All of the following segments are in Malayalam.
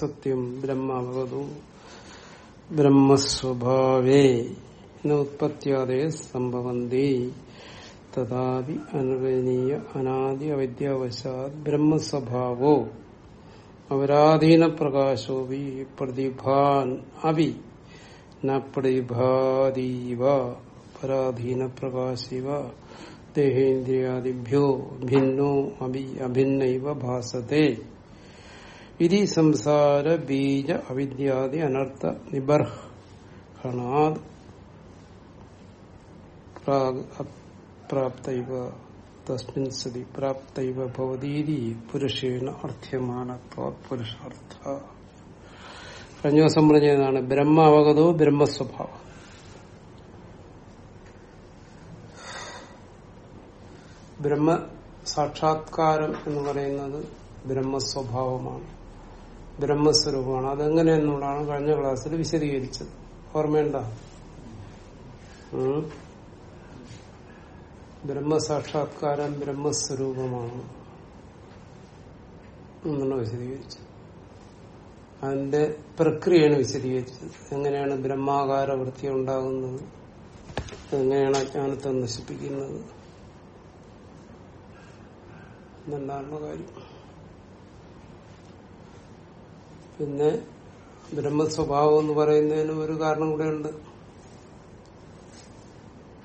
സത്യം ബ്രഹ്മാവകതു ബ്രഹ്മസ്വഭാവേ. ഉത്പത്തിയാതെ സംഭവന്തി. തഥാപി അനുവനീയ അനാദി അവിദ്യാവശാത് ബ്രഹ്മസ്വഭാവോ. അവരാധീന പ്രകാശോപി പ്രതിഭാൻ അഭി. ന പ്രതിഭാതീവ പരാധീന പ്രകാശിവ ദേഹേന്ദ്രിയാദിഭ്യോ ഭിന്നോ അഭി അഭിന്നൈവ ഭാസത്തെ. ഇതി സംസാര ബീജ അവിദ്യാദി അനർത്ഥ നിബർഹണാദ് പ്രാപ്തൈവ തസ്മിൻ സതി പ്രാപ്തൈവ ഭവതീതി പുരുഷേണ അർത്ഥ്യമാനത്വ പുരുഷാർത്ഥ. കഴിഞ്ഞ ദിവസം പറഞ്ഞതാണ് ബ്രഹ്മ അവഗതോ ബ്രഹ്മസ്വഭാവം. ബ്രഹ്മ സാക്ഷാത്കാരം എന്ന് പറയുന്നത് ബ്രഹ്മസ്വഭാവമാണ്. ബ്രഹ്മസ്വരൂപമാണ്. അതെങ്ങനെയെന്നുള്ളതാണ് കഴിഞ്ഞ ക്ലാസ്സിൽ വിശദീകരിച്ചത്. ഓർമ്മയുണ്ട? ബ്രഹ്മസാക്ഷാത്കാരം ബ്രഹ്മസ്വരൂപമാണ് എന്നാണ് വിശദീകരിച്ചത്. അതിന്റെ പ്രക്രിയയാണ് വിശദീകരിച്ചത്. എങ്ങനെയാണ് ബ്രഹ്മാകാര വൃത്തി ഉണ്ടാകുന്നത്? എങ്ങനെയാണ് അജ്ഞാനത്തെ നശിപ്പിക്കുന്നത്? എന്നെല്ലാണുള്ള കാര്യം? പിന്നെ ബ്രഹ്മസ്വഭാവം എന്ന് പറയുന്നതിന് ഒരു കാരണം കൂടെ ഉണ്ട്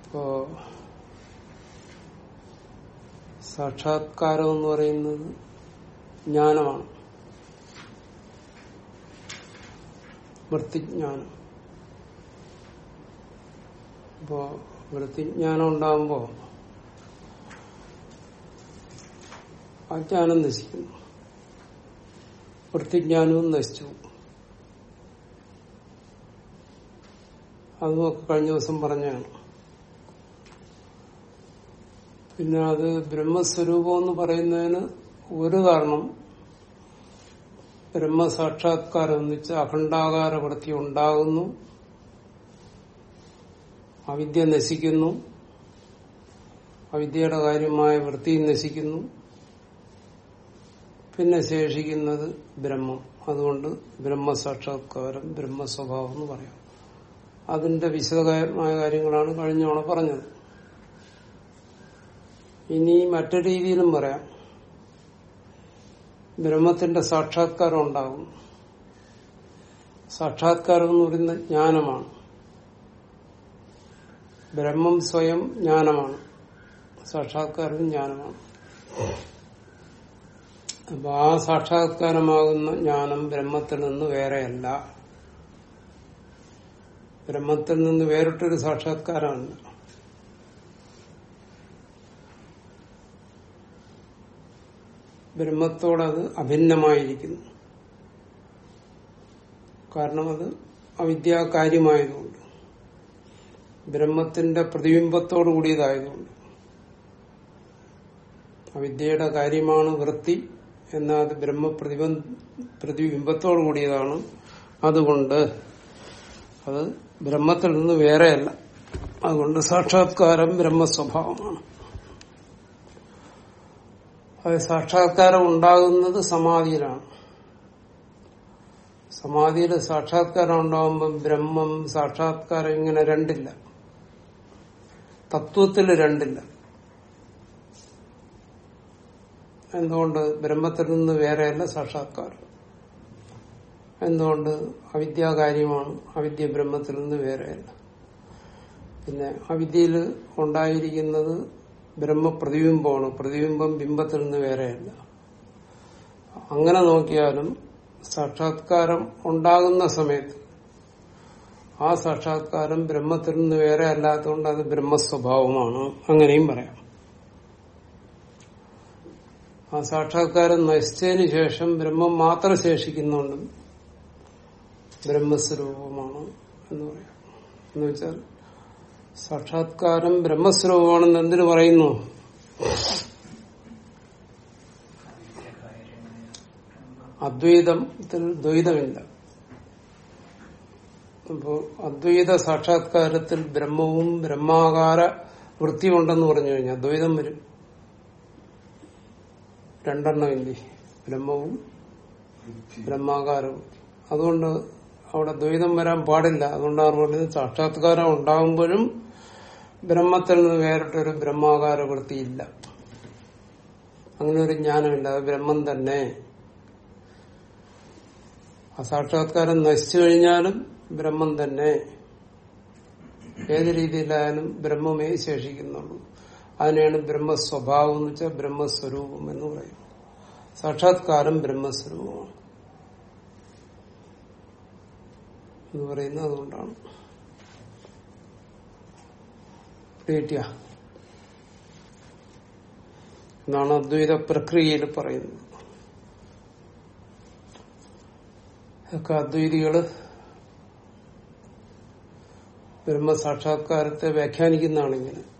ഇപ്പോ സാക്ഷാത്കാരം എന്ന് പറയുന്നത് ജ്ഞാനമാണ്. വൃത്തിജ്ഞാനം. അപ്പോ വൃത്തിജ്ഞാനം ഉണ്ടാകുമ്പോ ജ്ഞാനം നശിക്കുന്നു. വൃത്തിജ്ഞാനവും നശിച്ചു. അതുമൊക്കെ കഴിഞ്ഞ ദിവസം പറഞ്ഞാണ്. പിന്നെ അത് ബ്രഹ്മസ്വരൂപം എന്ന് പറയുന്നതിന് ഒരു കാരണം ബ്രഹ്മസാക്ഷാത്കാരം എന്ന് വെച്ചാൽ അഖണ്ഡാകാര വൃത്തി ഉണ്ടാകുന്നു. അവിദ്യ നശിക്കുന്നു. അവിദ്യയുടെ കാര്യമായ വൃത്തിയും നശിക്കുന്നു. പിന്നെ ശേഷിക്കുന്നത് ബ്രഹ്മം. അതുകൊണ്ട് ബ്രഹ്മസാക്ഷാത്കാരം ബ്രഹ്മസ്വഭാവം എന്ന് പറയാം. അതിന്റെ വിശദമായ കാര്യങ്ങളാണ് കഴിഞ്ഞോണ പറഞ്ഞത്. ഇനി മറ്റൊരു രീതിയിലും പറയാം. ബ്രഹ്മത്തിന്റെ സാക്ഷാത്കാരം ഉണ്ടാകും. സാക്ഷാത്കാരം എന്ന് പറയുന്ന ജ്ഞാനമാണ്. ബ്രഹ്മം സ്വയം ജ്ഞാനമാണ്. സാക്ഷാത്കാരം ജ്ഞാനമാണ്. അപ്പൊ ആ സാക്ഷാത്കാരമാകുന്ന ജ്ഞാനം ബ്രഹ്മത്തിൽ നിന്ന് വേറെയല്ല. ബ്രഹ്മത്തിൽ നിന്ന് വേറിട്ടൊരു സാക്ഷാത്കാരമല്ല ബ്രഹ്മത്തോടത് അഭിന്നമായിരിക്കുന്നു. കാരണം അത് അവിദ്യാകാര്യമായതുകൊണ്ട്. ബ്രഹ്മത്തിന്റെ പ്രതിബിംബത്തോടു കൂടിയതായതുകൊണ്ട് അവിദ്യയുടെ കാര്യമാണ് വൃത്തി. എന്നാൽ അത് ബ്രഹ്മ പ്രതിബ പ്രതിബിംബത്തോടു കൂടിയതാണ്. അതുകൊണ്ട് അത് ബ്രഹ്മത്തിൽ നിന്ന് വേറെയല്ല. അതുകൊണ്ട് സാക്ഷാത്കാരം ബ്രഹ്മസ്വഭാവമാണ്. അത് സാക്ഷാത്കാരം ഉണ്ടാകുന്നത് സമാധിയിലാണ്. സമാധിയിൽ സാക്ഷാത്കാരം ഉണ്ടാകുമ്പോൾ ബ്രഹ്മം സാക്ഷാത്കാരം ഇങ്ങനെ രണ്ടില്ല. തത്വത്തിൽ രണ്ടില്ല. എന്തുകൊണ്ട് ബ്രഹ്മത്തിൽ നിന്ന് വേറെയല്ല സാക്ഷാത്കാരം? എന്തുകൊണ്ട് അവിദ്യാകാര്യമാണ് അവിദ്യ ബ്രഹ്മത്തിൽ നിന്ന് വേറെയല്ല? പിന്നെ അവിദ്യയിൽ ഉണ്ടായിരിക്കുന്നത് ബ്രഹ്മപ്രതിബിംബമാണ്. പ്രതിബിംബം ബിംബത്തിൽ നിന്ന് വേറെയല്ല. അങ്ങനെ നോക്കിയാലും സാക്ഷാത്കാരം ഉണ്ടാകുന്ന സമയത്ത് ആ സാക്ഷാത്കാരം ബ്രഹ്മത്തിൽ നിന്ന് വേറെ അല്ലാത്തതുകൊണ്ട് അത് ബ്രഹ്മസ്വഭാവമാണ്. അങ്ങനെയും പറയാം. ആ സാക്ഷാത്കാരം നശിച്ചതിന് ശേഷം ബ്രഹ്മം മാത്രം ശേഷിക്കുന്നുണ്ട് ബ്രഹ്മസ്വരൂപമാണ് എന്ന് പറയാം. എന്ന് വെച്ചാൽ സാക്ഷാത്കാരം ബ്രഹ്മസ്വരൂപമാണെന്ന് എന്തിനു പറയുന്നു? അദ്വൈതത്തിൽ ദ്വൈതമില്ല. അപ്പോ അദ്വൈത സാക്ഷാത്കാരത്തിൽ ബ്രഹ്മവും ബ്രഹ്മാകാര വൃത്തിയുണ്ടെന്ന് പറഞ്ഞു കഴിഞ്ഞാൽ ദ്വൈതം വരും. രണ്ടെണ്ണം ഇല്ലേ? ബ്രഹ്മവും ബ്രഹ്മാകാരവും. അതുകൊണ്ട് അവിടെ ദ്വൈതം വരാൻ പാടില്ല. അതുകൊണ്ടാണ് പറഞ്ഞത് സാക്ഷാത്കാരം ഉണ്ടാകുമ്പോഴും ബ്രഹ്മത്തിൽ നിന്ന് വേറിട്ടൊരു ബ്രഹ്മാകാര വൃത്തിയില്ല അങ്ങനെ ഒരു ജ്ഞാനമില്ല. അത് ബ്രഹ്മം തന്നെ. ആ സാക്ഷാത്കാരം നശിച്ചു കഴിഞ്ഞാലും ബ്രഹ്മം തന്നെ. ഏത് രീതിയിലായാലും ബ്രഹ്മമേ ശേഷിക്കുന്നുള്ളൂ. അതിനെയാണ് ബ്രഹ്മസ്വഭാവം എന്ന് വെച്ചാൽ ബ്രഹ്മസ്വരൂപം എന്ന് പറയും. സാക്ഷാത്കാരം ബ്രഹ്മസ്വരൂപമാണ്. എന്ന് പറയുന്നത് അതുകൊണ്ടാണ്. എന്നാണ് അദ്വൈത പ്രക്രിയയിൽ പറയുന്നത്. ഒക്കെ അദ്വൈതികൾ ബ്രഹ്മസാക്ഷാത്കാരത്തെ വ്യാഖ്യാനിക്കുന്നതാണ്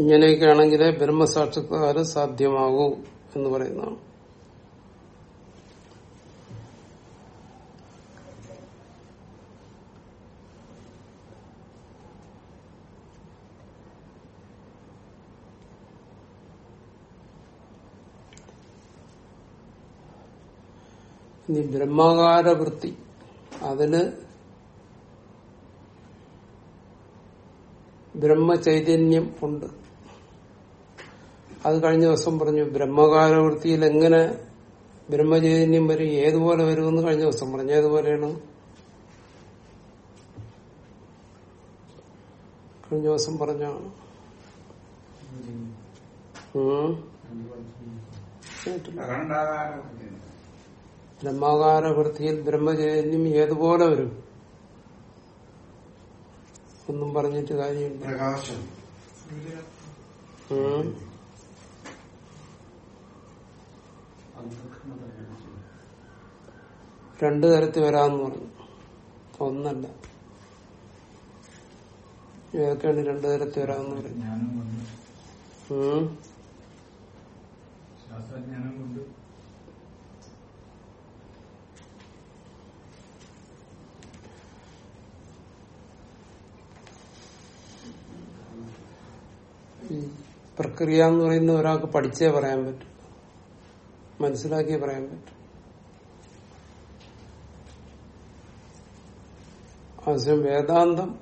ഇങ്ങനെയൊക്കെ ആണെങ്കിലേ ബ്രഹ്മസാക്ഷാത്കാരം സാധ്യമാകൂ എന്ന് പറയുന്നതാണ്. ഇനി ബ്രഹ്മാകാര വൃത്തി അതിൽ ബ്രഹ്മചൈതന്യം ഉണ്ട്. അത് കഴിഞ്ഞ ദിവസം പറഞ്ഞു ബ്രഹ്മകാലവൃത്തിയിൽ എങ്ങനെ ബ്രഹ്മചൈതന്യം വരും? ഏതുപോലെ വരുമെന്ന് കഴിഞ്ഞ ദിവസം പറഞ്ഞു. ഏതുപോലെയാണ്? കഴിഞ്ഞ ദിവസം പറഞ്ഞ ഉം. കേട്ടില്ല. ബ്രഹ്മാകാര വൃത്തിയിൽ ബ്രഹ്മചൈതന്യം ഏതുപോലെ വരും? ഒന്നും പറഞ്ഞിട്ട് കാര്യമില്ല. പ്രകാശം ഉം. രണ്ടു തരത്തിൽ വരാമെന്ന് പറഞ്ഞു. ഒന്നല്ല. ഏതൊക്കെയാണ് രണ്ടു തരത്തിൽ വരാമെന്ന് പറഞ്ഞു പ്രക്രിയ എന്ന് പറയുന്ന ഒരാൾക്ക് പഠിച്ചേ പറയാൻ പറ്റും. മനസ്സിലാക്കിയേ പറയാൻ പറ്റും. ആവശ്യം വേദാന്തം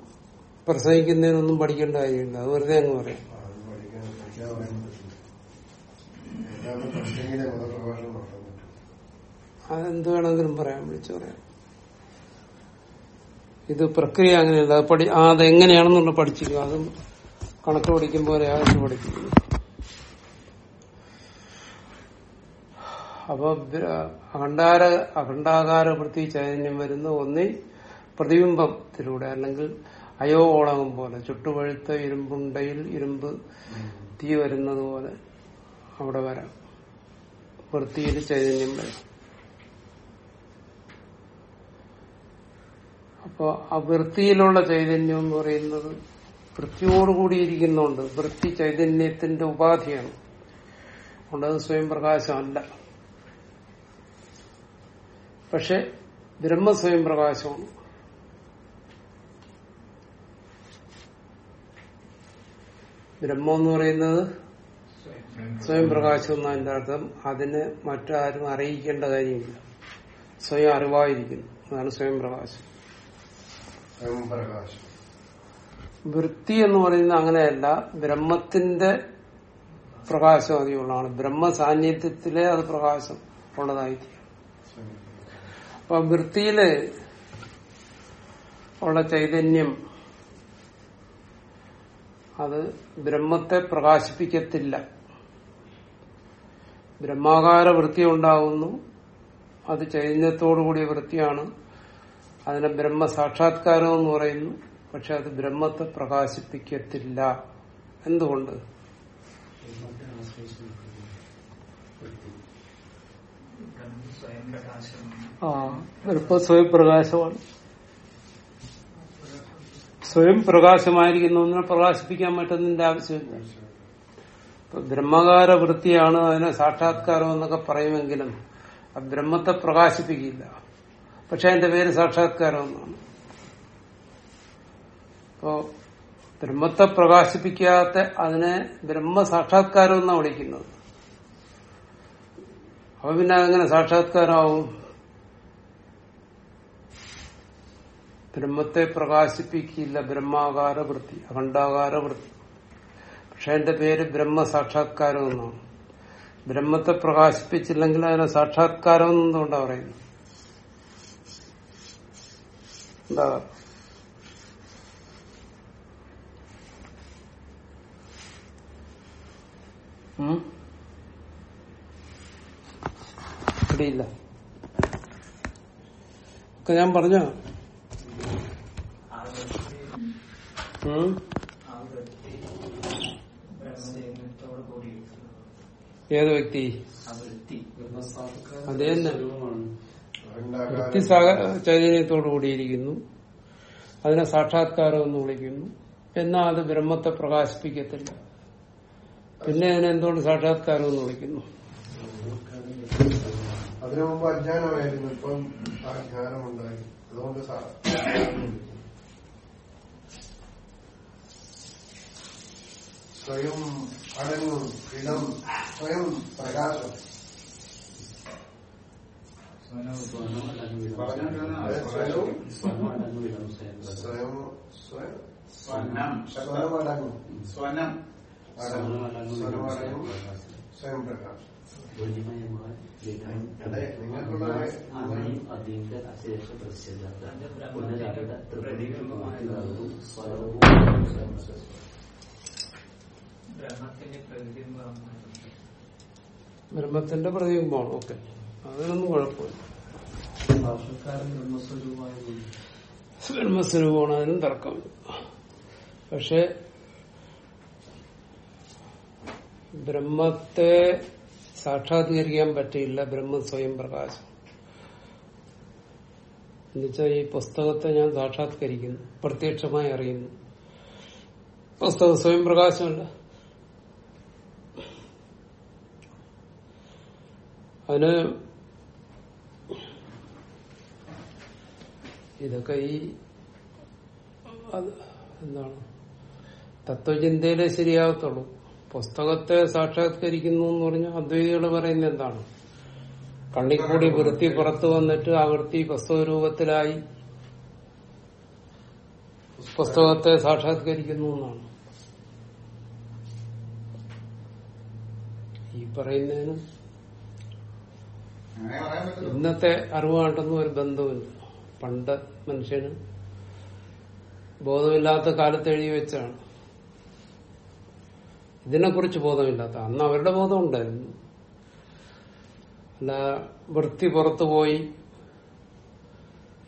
പ്രസംഗിക്കുന്നതിനൊന്നും പഠിക്കേണ്ട കാര്യമില്ല. അത് വെറുതെ അങ്ങ് പറയാം. അതെന്ത് വേണമെങ്കിലും പറയാം. വിളിച്ചു പറയാം. ഇത് പ്രക്രിയ അങ്ങനെയല്ല. അത് പഠി ആ അതെങ്ങനെയാണെന്നുള്ള പഠിച്ചിരിക്കും. അതും കണക്ക് പഠിക്കും പോലെ അകത്ത് പഠിക്കുന്നു അപ്പൊ അഖണ്ഡാര അഖണ്ഡാകാര വൃത്തി ചൈതന്യം വരുന്ന ഒന്നിൽ പ്രതിബിംബത്തിലൂടെ അല്ലെങ്കിൽ അയോളകം പോലെ ചുട്ടുപഴുത്ത ഇരുമ്പുണ്ടയിൽ ഇരുമ്പ് തീ വരുന്നത് പോലെ അവിടെ വരാം. വൃത്തിയിൽ ചൈതന്യം വരാം. അപ്പൊ ആ വൃത്തിയിലുള്ള ചൈതന്യം എന്ന് പറയുന്നത് വൃത്തിയോടുകൂടിയിരിക്കുന്നുണ്ട് വൃത്തി ചൈതന്യത്തിന്റെ ഉപാധിയാണ്. അതുകൊണ്ട് അത് സ്വയം പ്രകാശമല്ല. പക്ഷെ ബ്രഹ്മ സ്വയം പ്രകാശമാണ്. ബ്രഹ്മം എന്ന് പറയുന്നത് സ്വയം പ്രകാശം എന്നതിന്റെ അർത്ഥം. അതിന് മറ്റാരും അറിയിക്കേണ്ട കാര്യമില്ല. സ്വയം അറിവായിരിക്കുന്നു. അതാണ് സ്വയം പ്രകാശം. വൃത്തി എന്ന് പറയുന്നത് അങ്ങനെയല്ല. ബ്രഹ്മത്തിന്റെ പ്രകാശം അതിയുള്ളതാണ് ബ്രഹ്മ സാന്നിധ്യത്തിലെ അത് പ്രകാശം ഉള്ളതായിരിക്കും അപ്പൊ വൃത്തിയിൽ ഉള്ള ചൈതന്യം അത് ബ്രഹ്മത്തെ പ്രകാശിപ്പിക്കത്തില്ല. ബ്രഹ്മാകാര വൃത്തി ഉണ്ടാകുന്നു അത് ചൈതന്യത്തോടുകൂടിയ വൃത്തിയാണ്. അതിനെ ബ്രഹ്മ സാക്ഷാത്കാരം എന്ന് പറയുന്നു. പക്ഷെ അത് ബ്രഹ്മത്തെ പ്രകാശിപ്പിക്കത്തില്ല. എന്തുകൊണ്ട്? ആ ബ്രഹ്മ സ്വയം പ്രകാശമാണ് സ്വയം പ്രകാശമായിരിക്കുന്ന ഒന്നിനെ പ്രകാശിപ്പിക്കാൻ പറ്റുന്നതിന്റെ ആവശ്യമില്ല. ഇപ്പൊ ബ്രഹ്മകാര വൃത്തിയാണ് അതിനെ സാക്ഷാത്കാരം എന്നൊക്കെ പറയുമെങ്കിലും ആ ബ്രഹ്മത്തെ പ്രകാശിപ്പിക്കില്ല. പക്ഷെ അതിന്റെ പേര് സാക്ഷാത്കാരം എന്നാണ്. അപ്പോ ബ്രഹ്മത്തെ പ്രകാശിപ്പിക്കാത്ത അതിനെ ബ്രഹ്മ സാക്ഷാത്കാരം എന്നാണ് വിളിക്കുന്നത്? അപ്പൊ പിന്നെ അതെങ്ങനെ സാക്ഷാത്കാരാവും ബ്രഹ്മത്തെ പ്രകാശിപ്പിക്കില്ല ബ്രഹ്മാകാര വൃത്തി അഖണ്ഡാകാര വൃത്തി പക്ഷെ എന്റെ പേര് ബ്രഹ്മ സാക്ഷാത്കാരം എന്നാണ് ബ്രഹ്മത്തെ പ്രകാശിപ്പിച്ചില്ലെങ്കിൽ അതിനെ സാക്ഷാത്കാരം എന്നുകൊണ്ടാ പറയുന്നു. എന്താ? ഉം? പിടിയില്ല ഒക്കെ ഞാൻ പറഞ്ഞ? ഏത് വ്യക്തി? അതേ തന്നെ. വൃത്തി ചൈതന്യത്തോടു കൂടിയിരിക്കുന്നു. അതിനെ സാക്ഷാത്കാരം എന്ന് വിളിക്കുന്നു. എന്നാൽ അത് ബ്രഹ്മത്തെ പ്രകാശിപ്പിക്കത്തില്ല. പിന്നെ അതിനെന്തുകൊണ്ട് സാക്ഷാത്കാരം എന്ന് വിളിക്കുന്നു? അതിനു മുമ്പ് അജ്ഞാനമായിരുന്നു. ഇപ്പം ആ ജ്ഞാനമുണ്ടായി. അതുകൊണ്ട് സ്വയം അടങ്ങും. ഇടം സ്വയം പ്രകാശം. സ്വയം സ്വയം സ്വനം അടങ്ങും. സ്വനം. അടങ്ങും. സ്വനം അടങ്ങും. സ്വയം പ്രകാശം. നിങ്ങൾക്കുള്ള ബ്രഹ്മത്തിന്റെ പ്രതിബിംബമാണ് ബ്രഹ്മത്തിന്റെ പ്രതിബിംബമാണ് ഓക്കെ. അതിനൊന്നും കുഴപ്പമില്ല. ബ്രഹ്മസ്വരൂപമാണ് അതിനും തർക്കമില്ല പക്ഷെ ബ്രഹ്മത്തെ സാക്ഷാത്കരിക്കാൻ പറ്റില്ല ബ്രഹ്മ സ്വയം പ്രകാശം. എന്നുവെച്ചാൽ ഈ പുസ്തകത്തെ ഞാൻ സാക്ഷാത്കരിക്കുന്നു പ്രത്യക്ഷമായി അറിയുന്നു. പുസ്തകം സ്വയം പ്രകാശമല്ല. അതിന് ഇതൊക്കെ ഈ എന്താണ്? തത്വചിന്തയിലെ ശരിയാകത്തുള്ളൂ പുസ്തകത്തെ സാക്ഷാത്കരിക്കുന്നു എന്ന് പറഞ്ഞാൽ അദ്വൈതികൾ പറയുന്നത് എന്താണ്? കണ്ണിക്കൂടി വൃത്തി പുറത്തു വന്നിട്ട് ആ വൃത്തി പുസ്തക രൂപത്തിലായി പുസ്തകത്തെ സാക്ഷാത്കരിക്കുന്നു എന്നാണ്. ഈ പറയുന്നതിന് ഇന്നത്തെ അറിവായിട്ടൊന്നും ഒരു ബന്ധവുമില്ല. പണ്ട് മനുഷ്യന് ബോധമില്ലാത്ത കാലത്ത് എഴുതി വെച്ചാണ്. ഇതിനെക്കുറിച്ച് ബോധമില്ലാത്ത അന്ന് അവരുടെ ബോധം ഉണ്ടായിരുന്നു അല്ല വൃത്തി പുറത്തു പോയി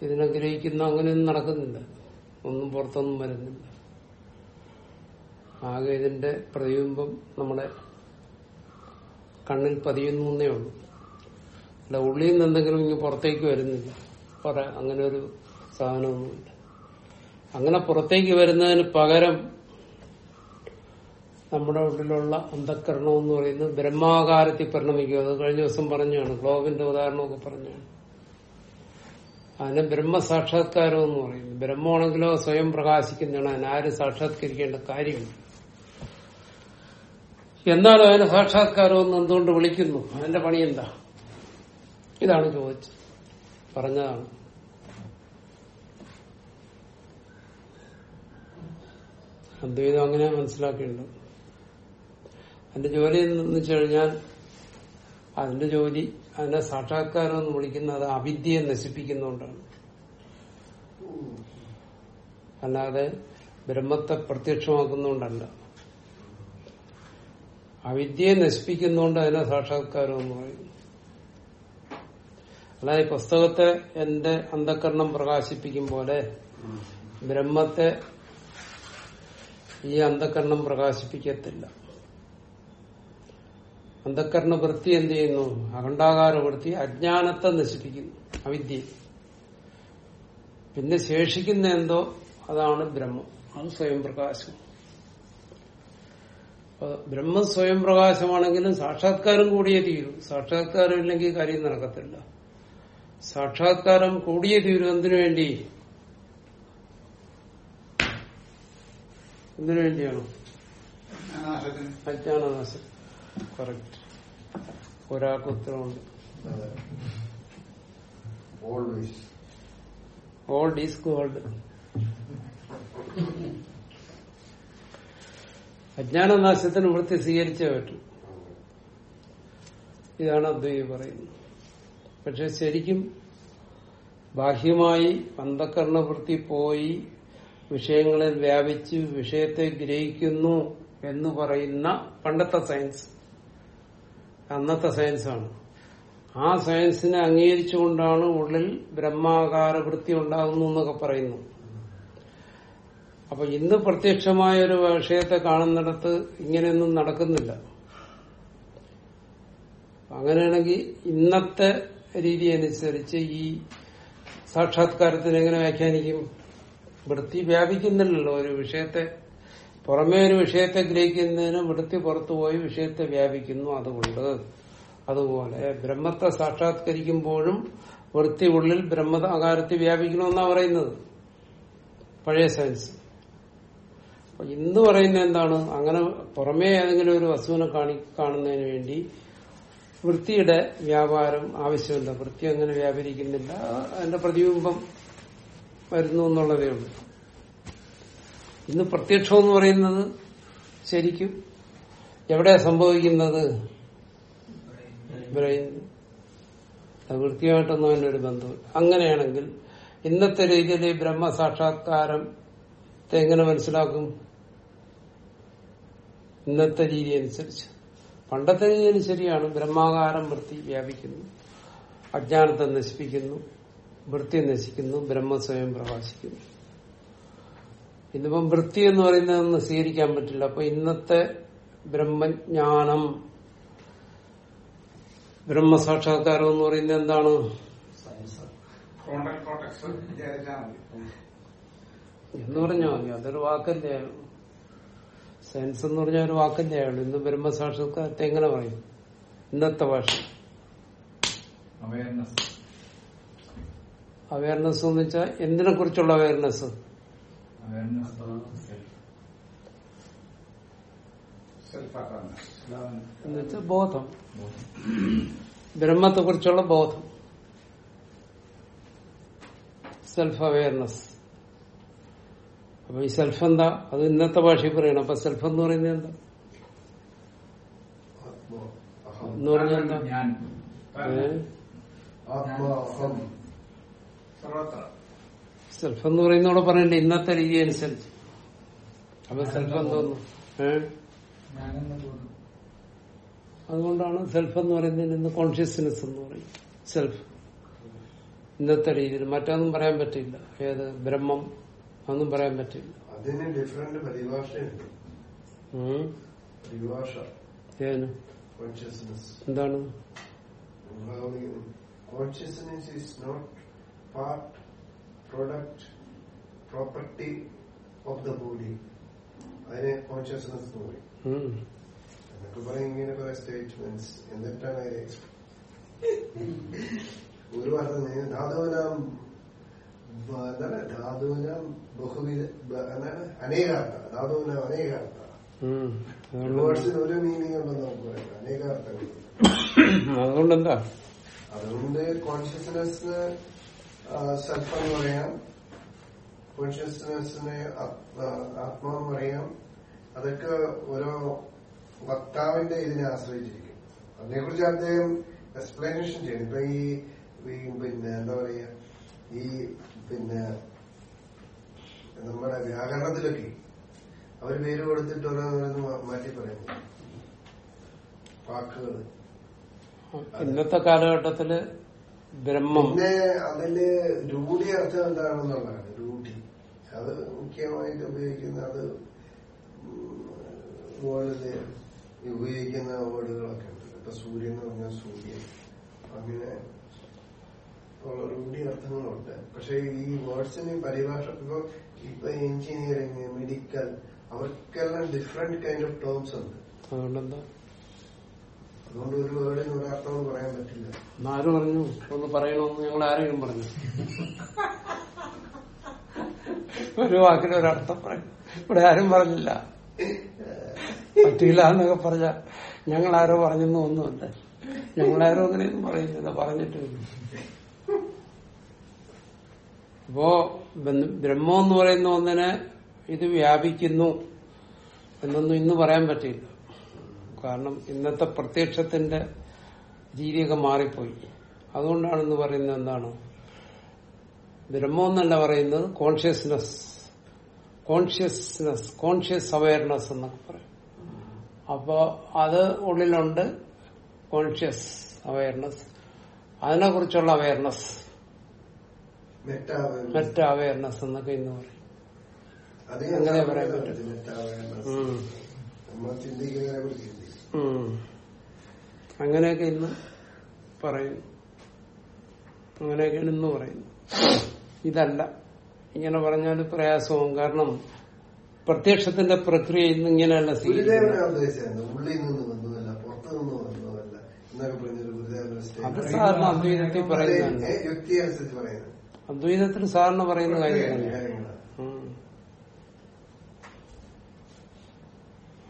ഇതിനെ ഗ്രഹിക്കുന്ന അങ്ങനെയൊന്നും നടക്കുന്നില്ല. ഒന്നും പുറത്തൊന്നും വരുന്നില്ല. ആകെ ഇതിന്റെ പ്രതിബിംബം നമ്മുടെ കണ്ണിൽ പതിയുന്നു എന്നേ ഉള്ളൂ. അല്ല ഉള്ളിൽ നിന്ന് എന്തെങ്കിലും ഇങ്ങനെ പുറത്തേക്ക് വരുന്നില്ല. പറ അങ്ങനെ ഒരു സാധനമൊന്നുമില്ല. അങ്ങനെ പുറത്തേക്ക് വരുന്നതിന് പകരം നമ്മുടെ ഉള്ളിലുള്ള അന്ധക്കരണം എന്ന് പറയുന്നത് ബ്രഹ്മാകാരത്തിൽ പരിണമിക്കുക. അത് കഴിഞ്ഞ ദിവസം പറഞ്ഞാണ് ഗ്ലോബിന്റെ ഉദാഹരണമൊക്കെ പറഞ്ഞാണ് അതിനെ ബ്രഹ്മസാക്ഷാത്കാരം എന്ന് പറയുന്നു. ബ്രഹ്മമാണെങ്കിലോ സ്വയം പ്രകാശിക്കുന്നതാണ്. അതിനാരും സാക്ഷാത്കരിക്കേണ്ട കാര്യം എന്നാലും അതിനെ സാക്ഷാത്കാരം എന്ന് എന്തുകൊണ്ട് വിളിക്കുന്നു? അതിന്റെ പണി എന്താ? ഇതാണ് ചോദിച്ചത്. പറഞ്ഞതാണ്. അദ്വൈതം അങ്ങനെ മനസ്സിലാക്കേണ്ടത് അതിന്റെ ജോലി എന്ന് വെച്ച് കഴിഞ്ഞാൽ അതിന്റെ ജോലി അതിനെ സാക്ഷാത്കാരം എന്ന് വിളിക്കുന്നത് അവിദ്യയെ നശിപ്പിക്കുന്നോണ്ടാണ് അല്ലാതെ ബ്രഹ്മത്തെ പ്രത്യക്ഷമാക്കുന്നോണ്ടല്ല അവിദ്യയെ നശിപ്പിക്കുന്നതുകൊണ്ട് അതിനെ സാക്ഷാത്കാരം എന്ന് പറയുന്നു അല്ലാതെ പുസ്തകത്തെ എന്റെ അന്ധകരണം പ്രകാശിപ്പിക്കും പോലെ ബ്രഹ്മത്തെ ഈ അന്ധകരണം പ്രകാശിപ്പിക്കത്തില്ല. അന്ധകരണ വൃത്തി എന്ത് ചെയ്യുന്നു? അഖണ്ഡാകാര വൃത്തി അജ്ഞാനത്തെ നശിപ്പിക്കുന്നു. അവിദ്യ. പിന്നെ ശേഷിക്കുന്ന എന്തോ? അതാണ് ബ്രഹ്മം. അത് സ്വയം പ്രകാശം. ബ്രഹ്മം സ്വയം പ്രകാശമാണെങ്കിലും സാക്ഷാത്കാരം കൂടിയേ തീരൂ. സാക്ഷാത്കാരം ഇല്ലെങ്കിൽ കാര്യം നടക്കത്തില്ല. സാക്ഷാത്കാരം കൂടിയേ തീരും. എന്തിനു വേണ്ടി? എന്തിനു വേണ്ടിയാണ്? അജ്ഞാനനാശം. കറക്റ്റ്. ഒരാൾക്ക് ഉത്തരവുണ്ട് ഓൾഡ് ഈസ് ഗോൾഡ് അജ്ഞാനനാശത്തിന് വൃത്തി സ്വീകരിച്ചേ പറ്റും. ഇതാണ് അദ്വൈ പറയുന്നത്. പക്ഷെ ശരിക്കും ബാഹ്യമായി അന്ധകരണവൃത്തി പോയി വിഷയങ്ങളിൽ വ്യാപിച്ച് വിഷയത്തെ ഗ്രഹിക്കുന്നു എന്ന് പറയുന്ന പണ്ടത്തെ സയൻസ് അന്നത്തെ സയൻസാണ്. ആ സയൻസിനെ അംഗീകരിച്ചുകൊണ്ടാണ് ഉള്ളിൽ ബ്രഹ്മാകാര വൃത്തി ഉണ്ടാകുന്നു എന്നൊക്കെ പറയുന്നു. അപ്പൊ ഇന്ന് പ്രത്യക്ഷമായ ഒരു വിഷയത്തെ കാണുന്നിടത്ത് ഇങ്ങനെയൊന്നും നടക്കുന്നില്ല. അങ്ങനെയാണെങ്കിൽ ഇന്നത്തെ രീതി അനുസരിച്ച് ഈ സാക്ഷാത്കാരത്തിന് എങ്ങനെ വ്യാഖ്യാനിക്കും? വൃത്തി വ്യാപിക്കുന്നില്ലല്ലോ ഒരു വിഷയത്തെ പുറമേ ഒരു വിഷയത്തെ ഗ്രഹിക്കുന്നതിന് വൃത്തി പുറത്തുപോയി വിഷയത്തെ വ്യാപിക്കുന്നു അതുകൊണ്ട്. അതുപോലെ ബ്രഹ്മത്തെ സാക്ഷാത്കരിക്കുമ്പോഴും വൃത്തി ഉള്ളിൽ ബ്രഹ്മ ആകാരത്തിൽ വ്യാപിക്കണമെന്നാണ് പറയുന്നത്. പഴയ സയൻസ്. ഇന്ന് പറയുന്ന എന്താണ്? അങ്ങനെ പുറമേ ഏതെങ്കിലും ഒരു വസ്തുവിനെ കാണി കാണുന്നതിന് വേണ്ടി വൃത്തിയുടെ വ്യാപാരം ആവശ്യമില്ല. വൃത്തി അങ്ങനെ വ്യാപരിക്കുന്നില്ല. അതിന്റെ പ്രതിബിംബം വരുന്നു എന്നുള്ളതേ ഉള്ളൂ. ഇന്ന് പ്രത്യക്ഷം എന്ന് പറയുന്നത് ശരിക്കും എവിടെ സംഭവിക്കുന്നത്? അത് വൃത്തിയായിട്ടൊന്നും അതിനൊരു ബന്ധമില്ല. അങ്ങനെയാണെങ്കിൽ ഇന്നത്തെ രീതിയിൽ ഈ ബ്രഹ്മ സാക്ഷാത്കാരം എങ്ങനെ മനസ്സിലാക്കും? ഇന്നത്തെ രീതി അനുസരിച്ച്. പണ്ടത്തെ രീതി ശരിയാണ്. ബ്രഹ്മാകാരം വൃത്തി വ്യാപിക്കുന്നു. അജ്ഞാനത്തെ നശിപ്പിക്കുന്നു. വൃത്തി നശിക്കുന്നു. ബ്രഹ്മ സ്വയം പ്രകാശിക്കുന്നു. ഇന്നിപ്പം വൃത്തി എന്ന് പറയുന്നതൊന്നും സ്വീകരിക്കാൻ പറ്റില്ല. അപ്പൊ ഇന്നത്തെ ബ്രഹ്മജ്ഞാനം ബ്രഹ്മസാക്ഷാത്കാരം എന്ന് പറയുന്നത് എന്താണ്? എന്ന് പറഞ്ഞാൽ മതി. അതൊരു വാക്കല്ലേ? സയൻസ് എന്ന് പറഞ്ഞാൽ ഒരു വാക്കല്ലേ ആയുള്ളൂ ഇന്ന് ബ്രഹ്മസാക്ഷാത്കാരത്തെ എങ്ങനെ പറയും? ഇന്നത്തെ ഭാഷ. അവയർനെസ് അവയർനെസ് എന്ന് വെച്ചാൽ എന്തിനെ കുറിച്ചുള്ള അവയർനെസ് അവയർനെസ് സെൽഫ് അവയർനെസ് എന്ന് വെച്ചാൽ ബോധം. ബ്രഹ്മത്തെ കുറിച്ചുള്ള ബോധം. സെൽഫ് അവയർനെസ് അപ്പൊ ഈ സെൽഫ് എന്താ അത് ഇന്നത്തെ ഭാഷയിൽ പറയണം. അപ്പൊ സെൽഫ് എന്ന് പറയുന്നത് എന്താ? എന്ന് പറഞ്ഞാൽ എന്താ? സെൽഫ് എന്ന് പറയുന്നതോടെ പറയണ്ടേ ഇന്നത്തെ രീതി അനുസരിച്ച്. അപ്പൊ സെൽഫ് എന്തോന്നു അതുകൊണ്ടാണ് സെൽഫ് എന്ന് പറയുന്നതിന് ഇന്ന് കോൺഷ്യസ്നെസ് എന്ന് പറയും. സെൽഫ് ഇന്നത്തെ രീതിയിൽ. മറ്റൊന്നും പറയാൻ പറ്റില്ല. ഏത്? ബ്രഹ്മം. അതൊന്നും പറയാൻ പറ്റില്ല. അതിന് ഡിഫറെന്റ് പരിഭാഷയുണ്ട്. ഉം. പരിഭാഷ. ഏതിന്? കോൺഷ്യസ്നസ് എന്താണ്? Consciousness is not part product property of the body അതിനെ കോൺഷ്യസ്നസ് എന്ന് പറയും. എന്നൊക്കെ പറയും ഇങ്ങനെ കുറെ സ്റ്റേറ്റ്മെന്റ്സ് എന്നിട്ടാണ് അതിനെ ഒരു അർത്ഥം ധാതുവിനാം എന്താണ്? ധാതുവിനാം ബഹുവിധ എന്താണ്? അനേകാർത്ഥ. ധാതുവിനാം അനേകാർത്ഥ. വേർഡ്സിന് ഒരു മീനിങ് ഉണ്ടെന്ന് നമുക്ക് പറയാം. അനേകാർത്ഥങ്ങൾ. അതുകൊണ്ട് എന്താ അതുകൊണ്ട് കോൺഷ്യസ്നെസ്സിന് സെൽഫ് എന്ന് പറയാം കോൺഷ്യസ്നെസ്സിനെ ആത്മാവെന്ന് പറയാം അതൊക്കെ ഓരോ വക്താവിന്റെ ഇതിനെ ആശ്രയിച്ചിരിക്കും. അതിനെക്കുറിച്ച് അദ്ദേഹം എക്സ്പ്ലനേഷൻ ചെയ്യും ഇപ്പൊ ഈ പിന്നെ എന്താ പറയാ ഈ പിന്നെ നമ്മുടെ വ്യാകരണത്തിലൊക്കെ അവർ പേര് കൊടുത്തിട്ട് ഓരോന്ന് മാറ്റി പറയുന്നു വാക്കുകൾ ഇന്നത്തെ കാലഘട്ടത്തിൽ ബ്രഹ്മം. പിന്നെ അതിൽ രൂഢി അർത്ഥം എന്താണെന്നുള്ളതാണ്. രൂഢി. അത് മുഖ്യമായിട്ട് ഉപയോഗിക്കുന്ന അത് വേർഡിൽ ഉപയോഗിക്കുന്ന വേർഡുകളൊക്കെ ഉണ്ട്. ഇപ്പൊ സൂര്യൻ എന്ന് പറഞ്ഞാൽ സൂര്യൻ. അങ്ങനെ ഉള്ള രൂഢി അർത്ഥങ്ങളുണ്ട്. പക്ഷെ ഈ വേർഡ്സിന് പരിഭാഷ ഇപ്പൊ ഇപ്പൊ എഞ്ചിനീയറിംഗ് മെഡിക്കൽ അവർക്കെല്ലാം ഡിഫറെന്റ് കൈൻഡ് ഓഫ് ടേംസ് ഉണ്ട്. അതുകൊണ്ടെന്താ? അതുകൊണ്ട് ഒരു ഒരു പറയാൻ പറ്റില്ല. ആര് പറഞ്ഞു? ഒന്ന് പറയണമെന്ന് ഞങ്ങൾ ആരെങ്കിലും പറഞ്ഞു. ഒരു വാക്കിന് ഒരർത്ഥം പറയും. ഇവിടെ ആരും പറഞ്ഞില്ല. പറ്റിയില്ല എന്നൊക്കെ പറഞ്ഞ ഞങ്ങൾ ആരോ പറഞ്ഞെന്ന് ഒന്നുമില്ല ഞങ്ങളാരോ അങ്ങനെയൊന്നും പറയുന്നില്ല. പറഞ്ഞിട്ടില്ല അപ്പോ ബ്രഹ്മം എന്ന് പറയുന്ന ഒന്നിനെ ഇത് വ്യാപിക്കുന്നു എന്നൊന്നും ഇന്ന് പറയാൻ പറ്റില്ല കാരണം ഇന്നത്തെ പ്രത്യക്ഷത്തിന്റെ രീതിയൊക്കെ മാറിപ്പോയി. അതുകൊണ്ടാണെന്ന് പറയുന്നത് എന്താണ്? ബ്രഹ്മം എന്നല്ല പറയുന്നത് കോൺഷ്യസ്നെസ് കോൺഷ്യസ്നെസ് കോൺഷ്യസ് അവയർനെസ് എന്നൊക്കെ പറയും. അപ്പോ അത് ഉള്ളിലുണ്ട് കോൺഷ്യസ് അവയർനെസ് അതിനെ കുറിച്ചുള്ള അവയർനെസ് മെറ്റ അവയർനെസ് എന്നൊക്കെ ഇന്ന് പറയും. അങ്ങനെ പറയാൻ പറ്റും. നമ്മൾ ചിന്തിക്കുന്നതിനെ കുറിച്ച്. അങ്ങനെയൊക്കെ ഇന്ന് പറയുന്നു അങ്ങനെയൊക്കെയാണ് ഇന്ന് പറയുന്നു ഇതല്ല. ഇങ്ങനെ പറഞ്ഞാൽ പ്രയാസവും. കാരണം പ്രത്യക്ഷത്തിന്റെ പ്രക്രിയ ഇന്ന് ഇങ്ങനെയല്ല അത്. സാറിന് അദ്വൈതത്തിൽ സാറിന് പറയുന്ന കാര്യങ്ങളാണ്. ഉം.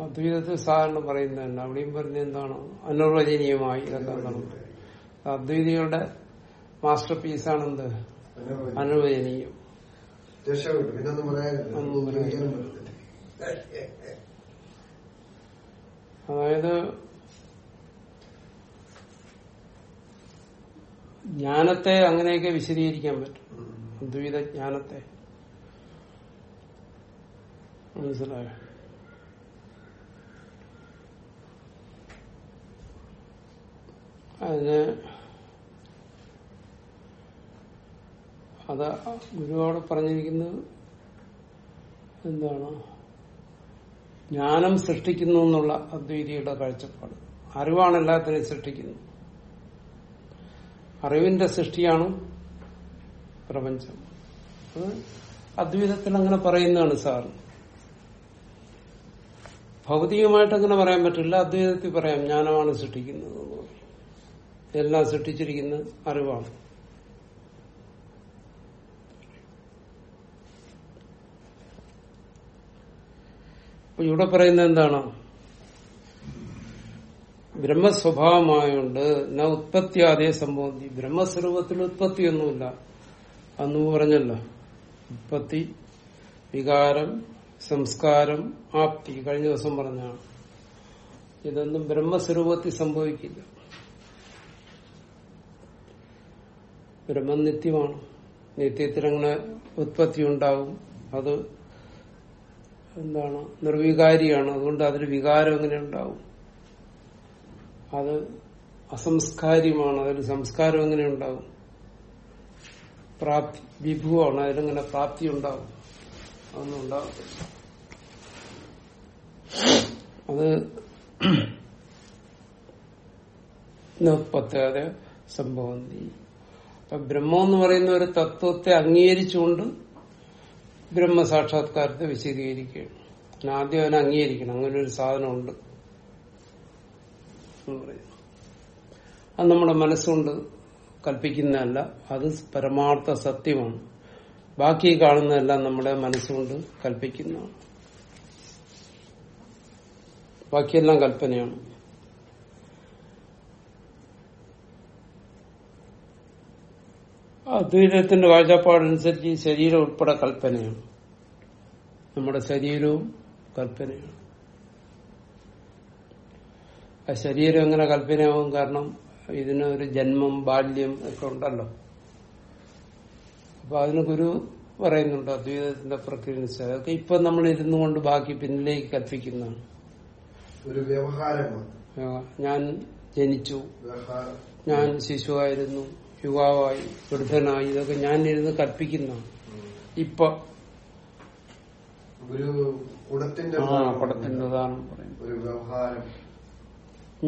അദ്വൈതത്തിൽ സാധാരണ പറയുന്നതല്ല അവിടെയും പറഞ്ഞ എന്താണ്? അനിർവചനീയമായി ഇതൊക്കെ അദ്വൈതികളുടെ മാസ്റ്റർ പീസാണെന്ത്. അനുവചനീയം. അതായത് ജ്ഞാനത്തെ അങ്ങനെയൊക്കെ വിശദീകരിക്കാൻ പറ്റും. അദ്വൈത ജ്ഞാനത്തെ. മനസ്സിലായോ? അതിന് അത് ഗുരുവോട് പറഞ്ഞിരിക്കുന്നത് എന്താണ്? ജ്ഞാനം സൃഷ്ടിക്കുന്നു എന്നുള്ള അദ്വൈതിയുടെ കാഴ്ചപ്പാട്. അറിവാണ് എല്ലാത്തിനെയും സൃഷ്ടിക്കുന്നത്. അറിവിന്റെ സൃഷ്ടിയാണ് പ്രപഞ്ചം. അത് അദ്വൈതത്തിൽ അങ്ങനെ പറയുന്നതാണ് സാർ. ഭൗതികമായിട്ട് അങ്ങനെ പറയാൻ പറ്റില്ല. അദ്വൈതത്തിൽ പറയാം ജ്ഞാനമാണ് സൃഷ്ടിക്കുന്നത്. എല്ലാം സൃഷ്ടിച്ചിരിക്കുന്ന അറിവാണ്. ഇവിടെ പറയുന്നത് എന്താണ്? ബ്രഹ്മസ്വഭാവമായുണ്ട് ന അതേ സംഭവം ബ്രഹ്മസ്വരൂപത്തിൽ ഉത്പത്തിയൊന്നുമില്ല. അന്ന് പറഞ്ഞല്ലോ. ഉത്പത്തി വികാരം സംസ്കാരം ആപ്തി. കഴിഞ്ഞ ദിവസം പറഞ്ഞാണ് ഇതൊന്നും ബ്രഹ്മസ്വരൂപത്തിൽ സംഭവിക്കില്ല. ബ്രഹ്മം നിത്യമാണ് നിത്യത്തിൽ അങ്ങനെ ഉത്പത്തി ഉണ്ടാവും അത് എന്താണ്? നിർവികാരിയാണ്. അതുകൊണ്ട് അതിന് വികാരം എങ്ങനെ ഉണ്ടാവും? അത് അസംസ്കാര്യമാണ്. അതിന് സംസ്കാരം എങ്ങനെ ഉണ്ടാവും? പ്രാപ്തി വിഭുവാണ്. അതിലെങ്ങനെ പ്രാപ്തി ഉണ്ടാവും. അതൊന്നും ഉണ്ടാവും അത് ഉത്പത്താതെ സംഭവം അപ്പൊ ബ്രഹ്മം എന്ന് പറയുന്ന ഒരു തത്വത്തെ അംഗീകരിച്ചുകൊണ്ട് ബ്രഹ്മ സാക്ഷാത്കാരത്തെ വിശദീകരിക്കുകയാണ് ആദ്യം അവനെ അംഗീകരിക്കണം. അങ്ങനെ ഒരു സാധനമുണ്ട് അത് നമ്മുടെ മനസ്സുകൊണ്ട് കൽപ്പിക്കുന്നതല്ല. അത് പരമാർത്ഥ സത്യമാണ്. ബാക്കി കാണുന്നതെല്ലാം നമ്മുടെ മനസ്സുകൊണ്ട് കൽപ്പിക്കുന്നതാണ്. ബാക്കിയെല്ലാം കൽപ്പനയാണ്. അദ്വൈതത്തിന്റെ കാഴ്ചപ്പാടനുസരിച്ച് ഈ ശരീരം ഉൾപ്പെടെ കൽപ്പനയാണ്. നമ്മുടെ ശരീരവും കൽപ്പനയാണ്. ആ ശരീരം എങ്ങനെ കൽപ്പനയാവും കാരണം ഇതിന് ഒരു ജന്മം ബാല്യം ഒക്കെ ഉണ്ടല്ലോ. അപ്പൊ അതിന് ഗുരു പറയുന്നുണ്ട് അദ്വൈതത്തിന്റെ പ്രക്രിയ അനുസരിച്ച് അതൊക്കെ ഇപ്പൊ നമ്മൾ ഇരുന്നു കൊണ്ട് ബാക്കി പിന്നിലേക്ക് കൽപ്പിക്കുന്നതാണ്. ഒരു വ്യവഹാരമാണ്. ഞാൻ ജനിച്ചു. ഞാൻ ശിശുവായിരുന്നു. യുവാവായി വൃദ്ധനായി ഇതൊക്കെ ഞാൻ ഇരുന്ന് കൽപ്പിക്കുന്നതാണ് ഇപ്പൊ ഒരു കുടത്തിന്റെ ആ ഉദാഹരണം ഒരു വ്യവഹാരം.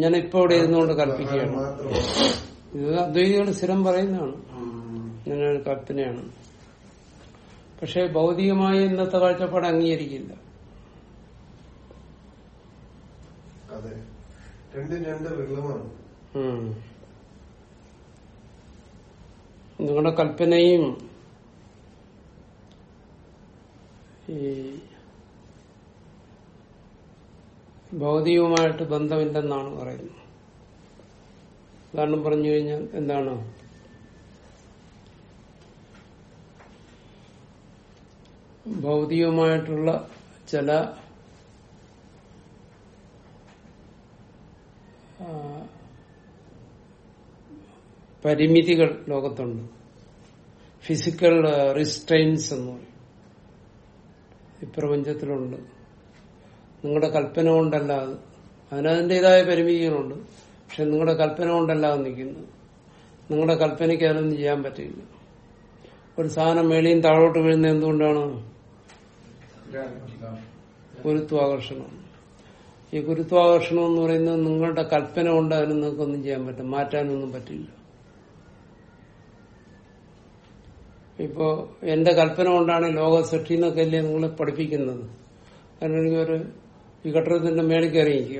ഞാൻ ഇപ്പൊ ഇവിടെ ഇരുന്നുകൊണ്ട് കൽപ്പിക്കുകയാണ്. ഇത് അദ്വൈതികൾ സ്ഥിരം പറയുന്നതാണ്. ഉം. ഇങ്ങനെ ഒരു കൽപ്പനയാണ്. പക്ഷെ ഭൗതികമായ ഇന്നത്തെ കാഴ്ചപ്പാട് അംഗീകരിക്കില്ല. അതെ. രണ്ടും രണ്ട് ഉം. നിങ്ങളുടെ കൽപ്പനയും ഈ ഭൗതികവുമായിട്ട് ബന്ധമില്ലെന്നാണ് പറയുന്നത്. ഉദാഹരണം പറഞ്ഞു കഴിഞ്ഞാൽ എന്താണ്? ഭൗതികമായിട്ടുള്ള ചില പരിമിതികൾ ലോകത്തുണ്ട്. ഫിസിക്കൽ റിസ്ട്രെയിൻസ് എന്ന് പറയും. ഈ പ്രപഞ്ചത്തിലുണ്ട്. നിങ്ങളുടെ കൽപ്പന കൊണ്ടല്ല അത്. അതിനതിന്റെതായ പരിമിതികളുണ്ട്. പക്ഷെ നിങ്ങളുടെ കൽപ്പന കൊണ്ടല്ല അത് നിൽക്കുന്നത് നിങ്ങളുടെ കൽപ്പനയ്ക്ക് അതിനൊന്നും ചെയ്യാൻ പറ്റില്ല. ഒരു സാധനം മേളിയും താഴോട്ട് വീഴുന്നത് എന്തുകൊണ്ടാണ്? ഗുരുത്വാകർഷണം. ഈ ഗുരുത്വാകർഷണം എന്ന് പറയുന്നത് നിങ്ങളുടെ കൽപ്പന കൊണ്ട് അതിന് നിങ്ങൾക്കൊന്നും ചെയ്യാൻ പറ്റും മാറ്റാനൊന്നും പറ്റില്ല. ഇപ്പോ എന്റെ കൽപ്പന കൊണ്ടാണ് ലോക സൃഷ്ടി എന്നൊക്കെ അല്ലേ നിങ്ങൾ പഠിപ്പിക്കുന്നത്. കാരണം കെട്ടിടത്തിന്റെ മേളിൽ കയറി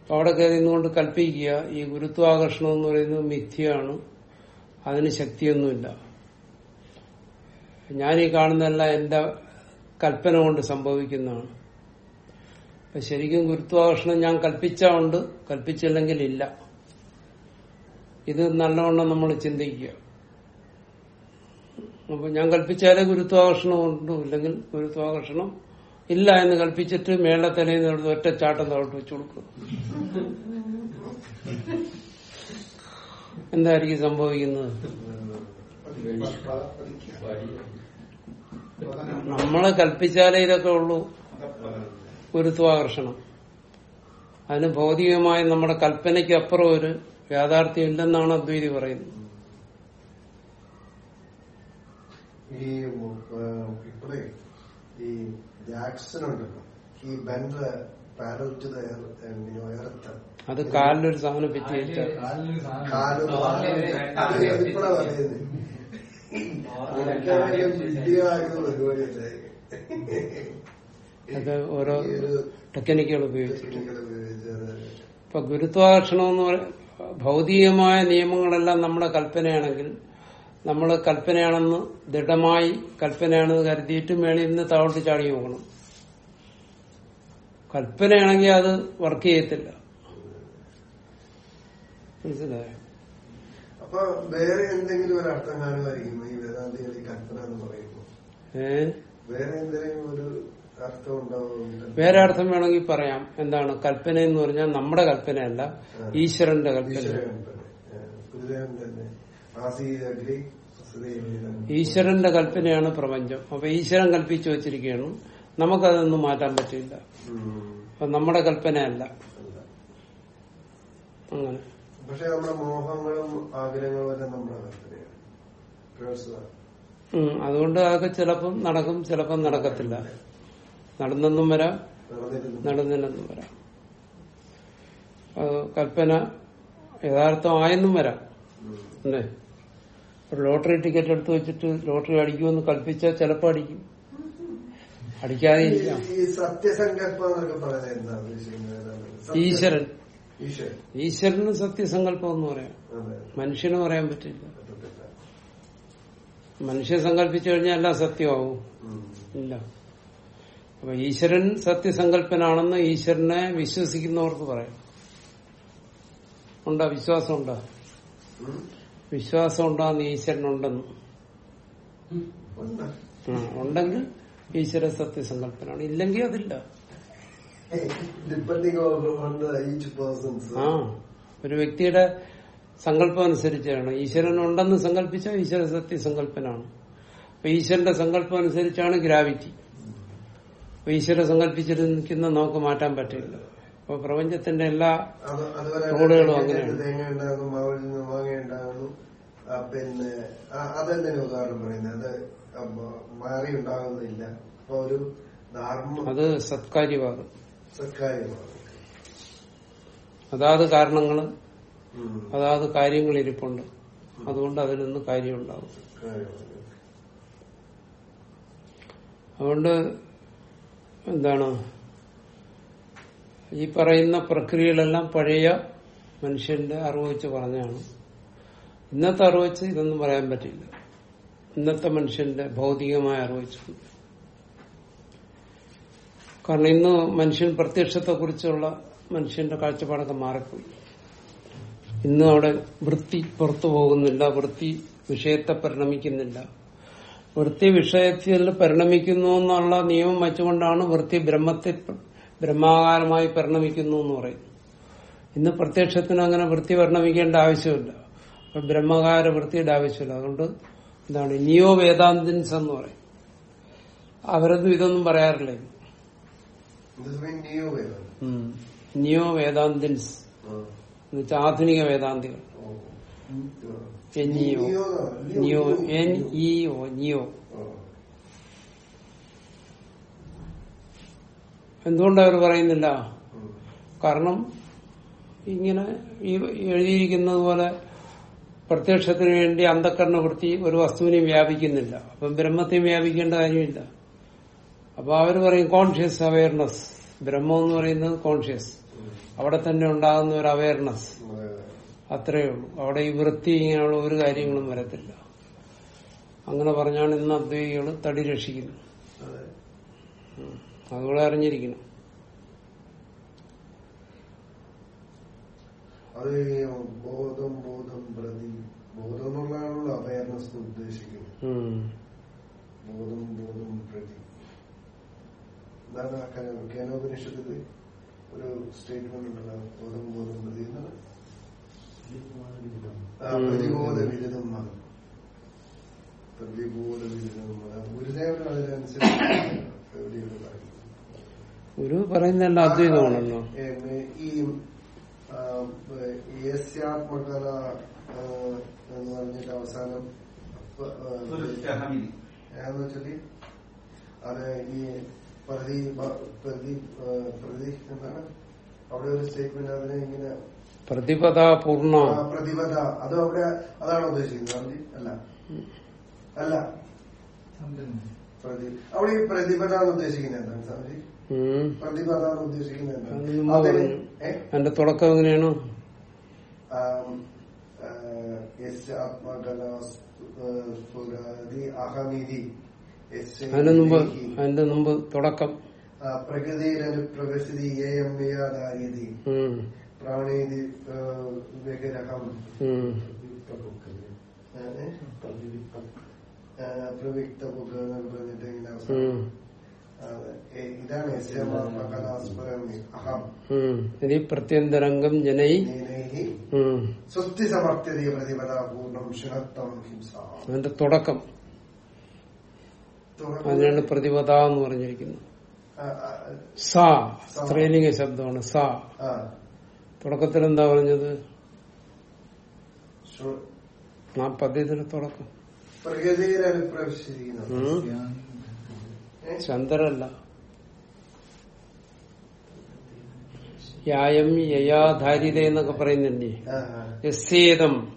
അപ്പൊ അവിടെ കയറി നിന്നുകൊണ്ട് കൽപ്പിക്കുക ഈ ഗുരുത്വാകർഷണം എന്ന് പറയുന്നത് മിഥ്യയാണ്. അതിന് ശക്തിയൊന്നുമില്ല. ഞാൻ ഈ കാണുന്നതല്ല എന്റെ കൽപ്പന കൊണ്ട് സംഭവിക്കുന്നതാണ്. അപ്പൊ ശരിക്കും ഗുരുത്വാകർഷണം ഞാൻ കൽപ്പിച്ചുണ്ട് കൽപ്പിച്ചില്ലെങ്കിൽ ഇല്ല. ഇത് നല്ലവണ്ണം നമ്മൾ ചിന്തിക്കുക. അപ്പൊ ഞാൻ കൽപ്പിച്ചാലേ ഗുരുത്വാകർഷണം ഉണ്ടു? ഇല്ലെങ്കിൽ ഗുരുത്വാകർഷണം ഇല്ല എന്ന് കൽപ്പിച്ചിട്ട് മേള തലയിൽ നിന്ന് ഒറ്റ ചാട്ടം വെച്ചു കൊടുക്കും. എന്തായിരിക്കും സംഭവിക്കുന്നത്? നമ്മളെ കൽപ്പിച്ചാലേ ഇതൊക്കെ ഉള്ളൂ. ഗുരുത്വാകർഷണം. അതിന് ഭൗതികമായി നമ്മുടെ കൽപ്പനയ്ക്ക് അപ്പുറം ഒരു യാഥാർത്ഥ്യം ഇല്ലെന്നാണ് അദ്വൈതി പറയുന്നത്. ഈ ഇപ്പോഴേ ഈ ജാക്സൺ ഉണ്ടല്ലോ ഈ ബെൻഡ് പാരൽ ടു അത് കാലിലൊരു സാധനം പറ്റി അത് ഓരോ ടെക്നിക്കുകൾ ഉപയോഗിച്ചു ഇപ്പൊ ഗുരുത്വാകർഷണം എന്ന് ഭൗതികമായ നിയമങ്ങളെല്ലാം നമ്മുടെ കൽപ്പനയാണെങ്കിൽ നമ്മൾ കൽപ്പനയാണെന്ന് ദൃഢമായി കൽപ്പനയാണെന്ന് കരുതിയിട്ട് മേളിൽ നിന്ന് താഴോട്ട് ചാടി നോക്കണം. കൽപ്പനയാണെങ്കിൽ അത് വർക്ക് ചെയ്യത്തില്ല. മനസ്സിലായോ? അപ്പൊ വേറെ എന്തെങ്കിലും ഒരു അർത്ഥം കാണുമായിരിക്കും ഈ വേദാന്തികൾ ഈ കൽപ്പന എന്ന് പറയുമ്പോൾ? വേറെ എന്തെങ്കിലും ഒരു വേറെ അർത്ഥം വേണമെങ്കിൽ പറയാം. എന്താണ്? കൽപ്പന എന്ന് പറഞ്ഞാൽ നമ്മുടെ കൽപ്പനയല്ല ഈശ്വരന്റെ കൽപ്പന. ഈശ്വരന്റെ കൽപ്പനയാണ് പ്രപഞ്ചം. അപ്പൊ ഈശ്വരൻ കൽപ്പിച്ചു വെച്ചിരിക്കുകയാണ്. നമുക്കതൊന്നും മാറ്റാൻ പറ്റില്ല. അപ്പൊ നമ്മുടെ കൽപ്പനയല്ല. അങ്ങനെ. പക്ഷെ നമ്മുടെ മോഹങ്ങളും ആഗ്രഹങ്ങളും ഒക്കെ നമ്മുടെ കൽപ്പനയാണ്. അതുകൊണ്ട് അതൊക്കെ ചിലപ്പം നടക്കും ചിലപ്പം നടക്കത്തില്ല. നടന്നെന്നും വരാം നടന്നില്ലെന്നും വരാം. അത് കൽപ്പന യഥാർത്ഥമായെന്നും വരാം. അല്ലേ? ഒരു ലോട്ടറി ടിക്കറ്റ് എടുത്ത് വെച്ചിട്ട് ലോട്ടറി അടിക്കുമെന്ന് കൽപ്പിച്ചാൽ ചിലപ്പോൾ അടിക്കും. അടിക്കാതെ ഈശ്വരൻ. ഈശ്വരന് സത്യസങ്കല്പം എന്ന് പറയാം. മനുഷ്യന് പറയാൻ പറ്റില്ല. മനുഷ്യൻ സങ്കല്പിച്ചു കഴിഞ്ഞാൽ എല്ലാം സത്യമാവും. ഇല്ല. അപ്പൊ ഈശ്വരൻ സത്യസങ്കല്പനാണെന്ന് ഈശ്വരനെ വിശ്വസിക്കുന്നവർക്ക് പറയാം. ഉണ്ടോ? വിശ്വാസം ഉണ്ടോ. വിശ്വാസം ഉണ്ടാകുന്ന ഈശ്വരനുണ്ടെന്ന് ഉണ്ടെങ്കിൽ ഈശ്വര സത്യസങ്കല്പനാണ് ഇല്ലെങ്കിൽ അതില്ല. ആ ഒരു വ്യക്തിയുടെ സങ്കല്പം അനുസരിച്ചാണ്. ഈശ്വരൻ ഉണ്ടെന്ന് സങ്കല്പിച്ചാൽ ഈശ്വര സത്യസങ്കല്പനാണ്. അപ്പൊ ഈശ്വരന്റെ സങ്കല്പം അനുസരിച്ചാണ് ഗ്രാവിറ്റി. അപ്പൊ ഈശ്വര സങ്കല്പിച്ചിരിക്കുന്ന നമുക്ക് മാറ്റാൻ പറ്റില്ല. അപ്പൊ പ്രപഞ്ചത്തിന്റെ എല്ലാ റോഡുകളും അങ്ങനെയാണ്. ഉണ്ടാകുന്നു പിന്നെ അതെന്തിനു ഉദാഹരണം പറയുന്നത് അത് മാറി ഉണ്ടാകുന്നില്ല അപ്പൊ ഒരു ധാർമ്മ. അത് സത്കാര്യവാദം. സത്കാര്യവാദം. അതാത് കാരണങ്ങൾ. അതാത് കാര്യങ്ങൾ ഇരിപ്പുണ്ട്. അതുകൊണ്ട് അതിൽ നിന്ന് കാര്യം ഉണ്ടാവും അതുകൊണ്ട് എന്താണ്? ഈ പറയുന്ന പ്രക്രിയകളെല്ലാം പഴയ മനുഷ്യന്റെ അറിവ് വെച്ച് പറഞ്ഞാണ് ഇന്നത്തെ അറിവ് വെച്ച് ഇതൊന്നും പറയാൻ പറ്റില്ല. ഇന്നത്തെ മനുഷ്യന്റെ ഭൗതികമായ അറിവ് വെച്ച് കാരണം ഇന്ന് മനുഷ്യൻ പ്രത്യക്ഷത്തെ കുറിച്ചുള്ള മനുഷ്യന്റെ കാഴ്ചപ്പാടൊക്കെ മാറിപ്പോയി. ഇന്ന് അവിടെ വൃത്തി പുറത്തു പോകുന്നില്ല വൃത്തി വിഷയത്തെ പരിണമിക്കുന്നില്ല. വൃത്തി വിഷയത്തിൽ പരിണമിക്കുന്നു എന്നുള്ള നിയമം വെച്ചുകൊണ്ടാണ് വൃത്തി ബ്രഹ്മത്തെ ബ്രഹ്മാകാരമായി പരിണമിക്കുന്നു എന്ന് പറയുന്നത്. ഇന്ന് പ്രത്യക്ഷത്തിന് അങ്ങനെ വൃത്തി പരിണമിക്കേണ്ട ആവശ്യമില്ല. അപ്പൊ ബ്രഹ്മകാര വൃത്തിയുടെ ആവശ്യമില്ല. അതുകൊണ്ട് എന്താണ് നിയോ വേദാന്തിൻസ് എന്ന് പറയും. അവരൊന്നും ഇതൊന്നും പറയാറില്ല. നിയോ വേദാന്തിൻസ്. എന്നുവെച്ചാൽ ആധുനിക വേദാന്തികൾ. എന്നാ? നിയോ. എൻ നിയോ. എന്തുകൊണ്ടാണ് എന്തുകൊണ്ട് അവർ പറയുന്നില്ല കാരണം ഇങ്ങനെ ഈ എഴുതിയിരിക്കുന്നത് പോലെ പ്രത്യക്ഷത്തിന് വേണ്ടി അന്ധക്കരണ വൃത്തി ഒരു വസ്തുവിനെയും വ്യാപിക്കുന്നില്ല. അപ്പം ബ്രഹ്മത്തെയും വ്യാപിക്കേണ്ട കാര്യമില്ല. അപ്പൊ അവർ പറയും കോൺഷ്യസ് അവയർനെസ് ബ്രഹ്മം എന്ന് പറയുന്നത് കോൺഷ്യസ് അവിടെ തന്നെ ഉണ്ടാകുന്ന ഒരു അവയർനെസ് അതെ, അതെ. അത്രയേ ഉള്ളൂ. അവിടെ ഈ വൃത്തി ഇങ്ങനെയുള്ള ഒരു കാര്യങ്ങളും വരത്തില്ല. അങ്ങനെ പറഞ്ഞാണ് ഇന്ന് അദ്വൈതികൾ തടി രക്ഷിക്കുന്നത്. അതെ. അതുകൂടെ അറിഞ്ഞിരിക്കണം. അത് ഈ ബോധം ബോധം പ്രതി ബോധം എന്നുള്ളതാണല്ലോ അവയർനെസ് ഉദ്ദേശിക്കുന്നത്. ബോധം ബോധം പ്രതി. എന്താണ് കേനോപനിഷത്തിൽ ഒരു സ്റ്റേറ്റ്മെന്റ് ഉണ്ടല്ലോ. ബോധം ബോധം പ്രതി എന്നാണ്. പ്രതിബോധ വിരുദ്ധം മതം പ്രതിബോധ വിരുദ്ധം മതം ഗുരുദേവൻ അതിനനുസരിച്ച് എവിടെയാണ് ഒരു പറയുന്നതല്ല അദ്വൈതമാണല്ലോ. ഈ ആ, ഏ, യസ്യാത്മകല ആ, എന്ന് പറഞ്ഞിട്ട് അവസാനം ഏതാന്ന് വെച്ചാൽ അത് ഈ പ്രതി പ്രതി പ്രതി എന്താണ്? അവിടെ ഒരു സ്റ്റേറ്റ്മെന്റ് അതിനെ ഇങ്ങനെ പ്രതിപദ പൂർണ പ്രതിപദ. അത് അവിടെ അതാണ് ഉദ്ദേശിക്കുന്നത്. സ്വാമിജി? അല്ല. അല്ല. പ്രതി. അവിടെ ഈ പ്രതിപദ എന്ന് ഉദ്ദേശിക്കുന്നത് എന്താണ് സ്വാമിജി? പ്രതിപദ എന്ന് ഉദ്ദേശിക്കുന്നത് എന്താണ്? അതിന്? അതിന്റെ തുടക്കം എങ്ങനെയാണ്? അതിന്റെ മുമ്പ് അതിന്റെ മുമ്പ് തുടക്കം. പ്രകൃതിയിലൊരു. പ്രാണേതി വിഗ്രഹം. പ്രവിക്ത പറഞ്ഞിട്ട് ഇനി പ്രത്യന്തരംഗം ജനൈ. സ്വസ്തി സമർത്ഥ്യതീയ പ്രതിപദാപൂർണം പൂർണം ഹിംസ. അതിന്റെ തുടക്കം. അതിനാണ് പ്രതിപദ എന്ന് പറഞ്ഞിരിക്കുന്നത്. ആ, സ്ത്രീലിംഗ ശബ്ദമാണ്. സ. തുടക്കത്തിൽ എന്താ പറഞ്ഞത്? ആ പദ്യത്തിന്റെ തുടക്കം. ചന്ദ്രല്ല. യായം യയാധാരിത എന്നൊക്കെ പറയുന്നില്ലേ യസ്യേതം.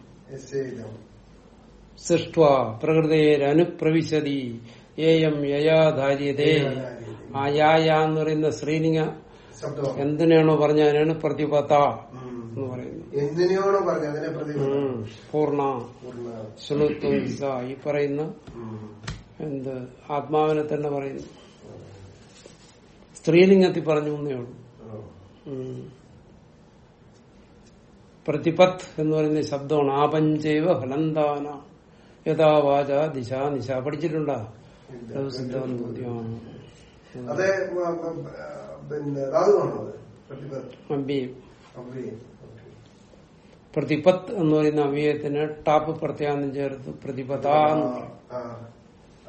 സൃഷ്ട പ്രകൃതിരനുപ്രവിശതി. ഏയം യയാധാര്യതേ ആ യായ എന്ന് പറയുന്ന ശ്രീലിംഗ എന്തിനാണോ പറഞ്ഞ അതിനാണ് പ്രതിപത. എന്ന് പറയുന്നത്. പൂർണ ശുണുത്വം ഈ പറയുന്ന. എന്ത് ആത്മാവിനെ തന്നെ പറയുന്നു. സ്ത്രീലിംഗത്തിൽ പറഞ്ഞു എന്നേ ഉള്ളൂ. പ്രതിപത് എന്ന് പറയുന്ന ശബ്ദമാണ്. ആപഞ്ചൈവ ഫലന്താന. യഥാവാച ദിശ നിശ. പഠിച്ചിട്ടുണ്ടോ. പ്രതിപത്ത് എന്ന് പറയുന്ന അവയത്തിന് ടാപ്പ് പ്രത്യാനം ചേർത്ത് പ്രതിപത എന്ന് പറയും.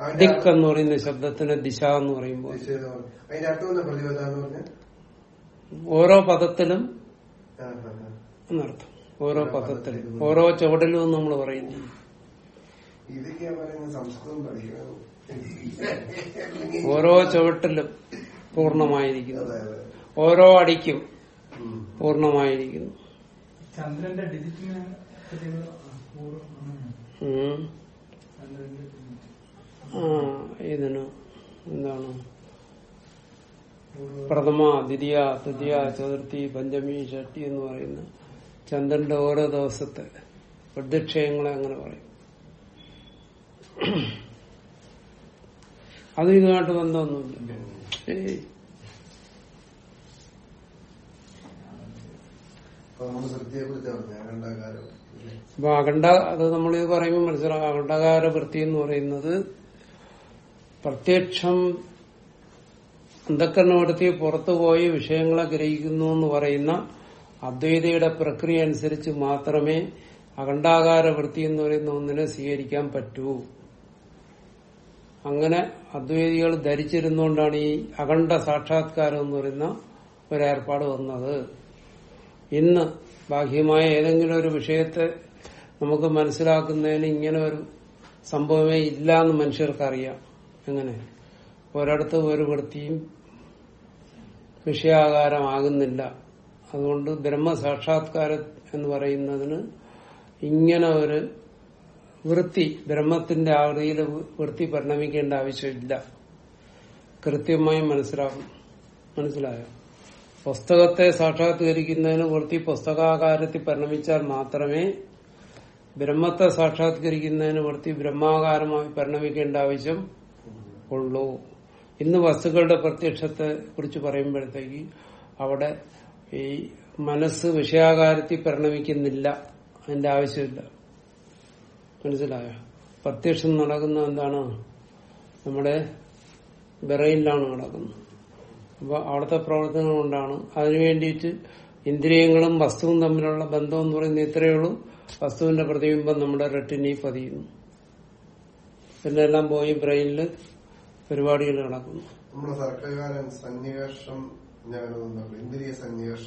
ദിക്ക് എന്ന് പറയുന്ന ശബ്ദത്തിന് ദിശ എന്ന് പറയുമ്പോൾ അതിന്റെ അർത്ഥം എന്താ പ്രതിബദ്ധ എന്ന് പറഞ്ഞ? ഓരോ പദത്തിലും എന്നർത്ഥം. ഓരോ പദത്തിലും. ഓരോ ചുവടിലും എന്ന് നമ്മൾ പറയുന്നു. ഇതൊക്കെയാ പറയുന്നത് സംസ്കൃതം പഠിക്കണം. ഓരോ ചുവട്ടിലും പൂർണമായിരിക്കുന്നു. അതെ ഓരോ അടിക്കും പൂർണമായിരിക്കുന്നു പൂർണമായിരിക്കുന്നു. ചന്ദ്രന്റെ ഡിജിറ്റിന് പറ്റിയുള്ള പൂർവം ആണ്. ഉം. ചന്ദ്രന്റെ ഡിജിറ്റ്. ആ ഇതിന് എന്താണ്? പ്രഥമ ദ്വിതീയ തൃതീയ ചതുർത്ഥി പഞ്ചമി ഷഷ്ടി എന്ന് പറയുന്ന ചന്ദ്രന്റെ ഓരോ ദിവസത്തെ പ്രത്യക്ഷയങ്ങളെ അങ്ങനെ പറയും. അത് ഇതുമായിട്ട് ബന്ധമൊന്നുമില്ല. അപ്പൊ അഖണ്ഡ അത് നമ്മൾ ഇത് പറയുമ്പോൾ മനസ്സിലാക്കാം. അഖണ്ഡകാര വൃത്തി എന്ന് പറയുന്നത് പ്രത്യക്ഷം അന്ധക്കരണപ്പെടുത്തി പുറത്തുപോയി വിഷയങ്ങളെ ഗ്രഹിക്കുന്നു എന്ന് പറയുന്ന അദ്വൈതയുടെ പ്രക്രിയ അനുസരിച്ച് മാത്രമേ അഖണ്ഡാകാര വൃത്തി എന്ന് പറയുന്ന ഒന്നിനെ സ്വീകരിക്കാൻ പറ്റൂ. അങ്ങനെ അദ്വൈതികൾ ധരിച്ചിരുന്നുകൊണ്ടാണ് ഈ അഖണ്ഡ സാക്ഷാത്കാരം എന്ന് പറയുന്ന ഒരേർപ്പാട് വന്നത്. ഇന്ന് ബാഹ്യമായ ഏതെങ്കിലും ഒരു വിഷയത്തെ നമുക്ക് മനസ്സിലാക്കുന്നതിന് ഇങ്ങനെ ഒരു സംഭവമേ ഇല്ല എന്ന് മനുഷ്യർക്കറിയാം. എങ്ങനെ ഒരിടത്ത് ഒരു വൃത്തിയും വിഷയാകാരമാകുന്നില്ല. അതുകൊണ്ട് ബ്രഹ്മസാക്ഷാത്കാരം എന്ന് പറയുന്നതിന് ഇങ്ങനെ ഒരു വൃത്തി ബ്രഹ്മത്തിന്റെ ആകൃതിയിൽ വൃത്തി പരിണമിക്കേണ്ട ആവശ്യമില്ല. കൃത്യമായി മനസ്സിലാകും മനസ്സിലായോ? പുസ്തകത്തെ സാക്ഷാത്കരിക്കുന്നതിന് വൃത്തി പുസ്തകാകാരത്തിൽ പരിണമിച്ചാൽ മാത്രമേ ബ്രഹ്മത്തെ സാക്ഷാത്കരിക്കുന്നതിന് വൃത്തി ബ്രഹ്മാകാരമായി പരിണമിക്കേണ്ട ആവശ്യം ഉള്ളൂ. ഇന്ന് വസ്തുക്കളുടെ പ്രത്യക്ഷത്തെ കുറിച്ച് പറയുമ്പോഴത്തേക്ക് അവിടെ ഈ മനസ്സ് വിഷയാകാരത്തിൽ പരിണമിക്കുന്നില്ല. അതിന്റെ ആവശ്യമില്ല. മനസ്സിലായോ? പ്രത്യക്ഷം നടക്കുന്ന എന്താണ്? നമ്മുടെ ബ്രെയിനിലാണ് നടക്കുന്നത്. അപ്പൊ അവിടുത്തെ പ്രവർത്തനം കൊണ്ടാണ്. അതിനു വേണ്ടിയിട്ട് ഇന്ദ്രിയങ്ങളും വസ്തുവും തമ്മിലുള്ള ബന്ധം എന്ന് പറയുന്നത് ഇത്രയേ ഉള്ളൂ. വസ്തുവിന്റെ പ്രതിബിംബം നമ്മുടെ റെട്ടിനി പതിയുന്നു. പിന്നെ എല്ലാം പോയി ബ്രെയിനിൽ പരിപാടികൾ നടക്കുന്നു. നമ്മുടെ സർക്കാരൻ സന്നിവേഷം ജ്ഞാനം ഇന്ദ്രിയ സന്നിവേഷ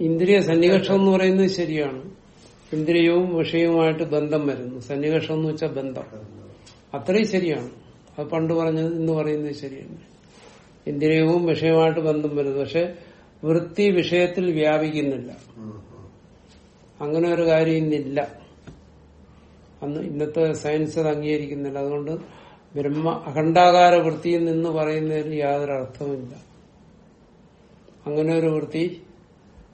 ഇന്ദ്രിയ സന്നിവേഷം എന്ന് പറയുന്നത് ശരിയാണ്. ഇന്ദ്രിയവും വിഷയവുമായിട്ട് ബന്ധം വരുന്നു. സന്നിവേഷം എന്ന് വെച്ചാൽ ബന്ധം. അത്രയും ശരിയാണ്. അത് പണ്ട് പറഞ്ഞത് ഇന്ന് പറയുന്നത് ശരിയാണ്. ഇന്ദ്രിയവും വിഷയവുമായിട്ട് ബന്ധം വരുന്നു. പക്ഷെ വൃത്തി വിഷയത്തിൽ വ്യാപിക്കുന്നില്ല. അങ്ങനെ ഒരു കാര്യം ഇന്നില്ല. അന്ന് ഇന്നത്തെ സയൻസ് അത് അംഗീകരിക്കുന്നില്ല. അതുകൊണ്ട് ബ്രഹ്മ അഖണ്ഡാകാര വൃത്തിയിൽ നിന്ന് പറയുന്നതിന് യാതൊരു അർത്ഥവുമില്ല. അങ്ങനെ ഒരു വൃത്തി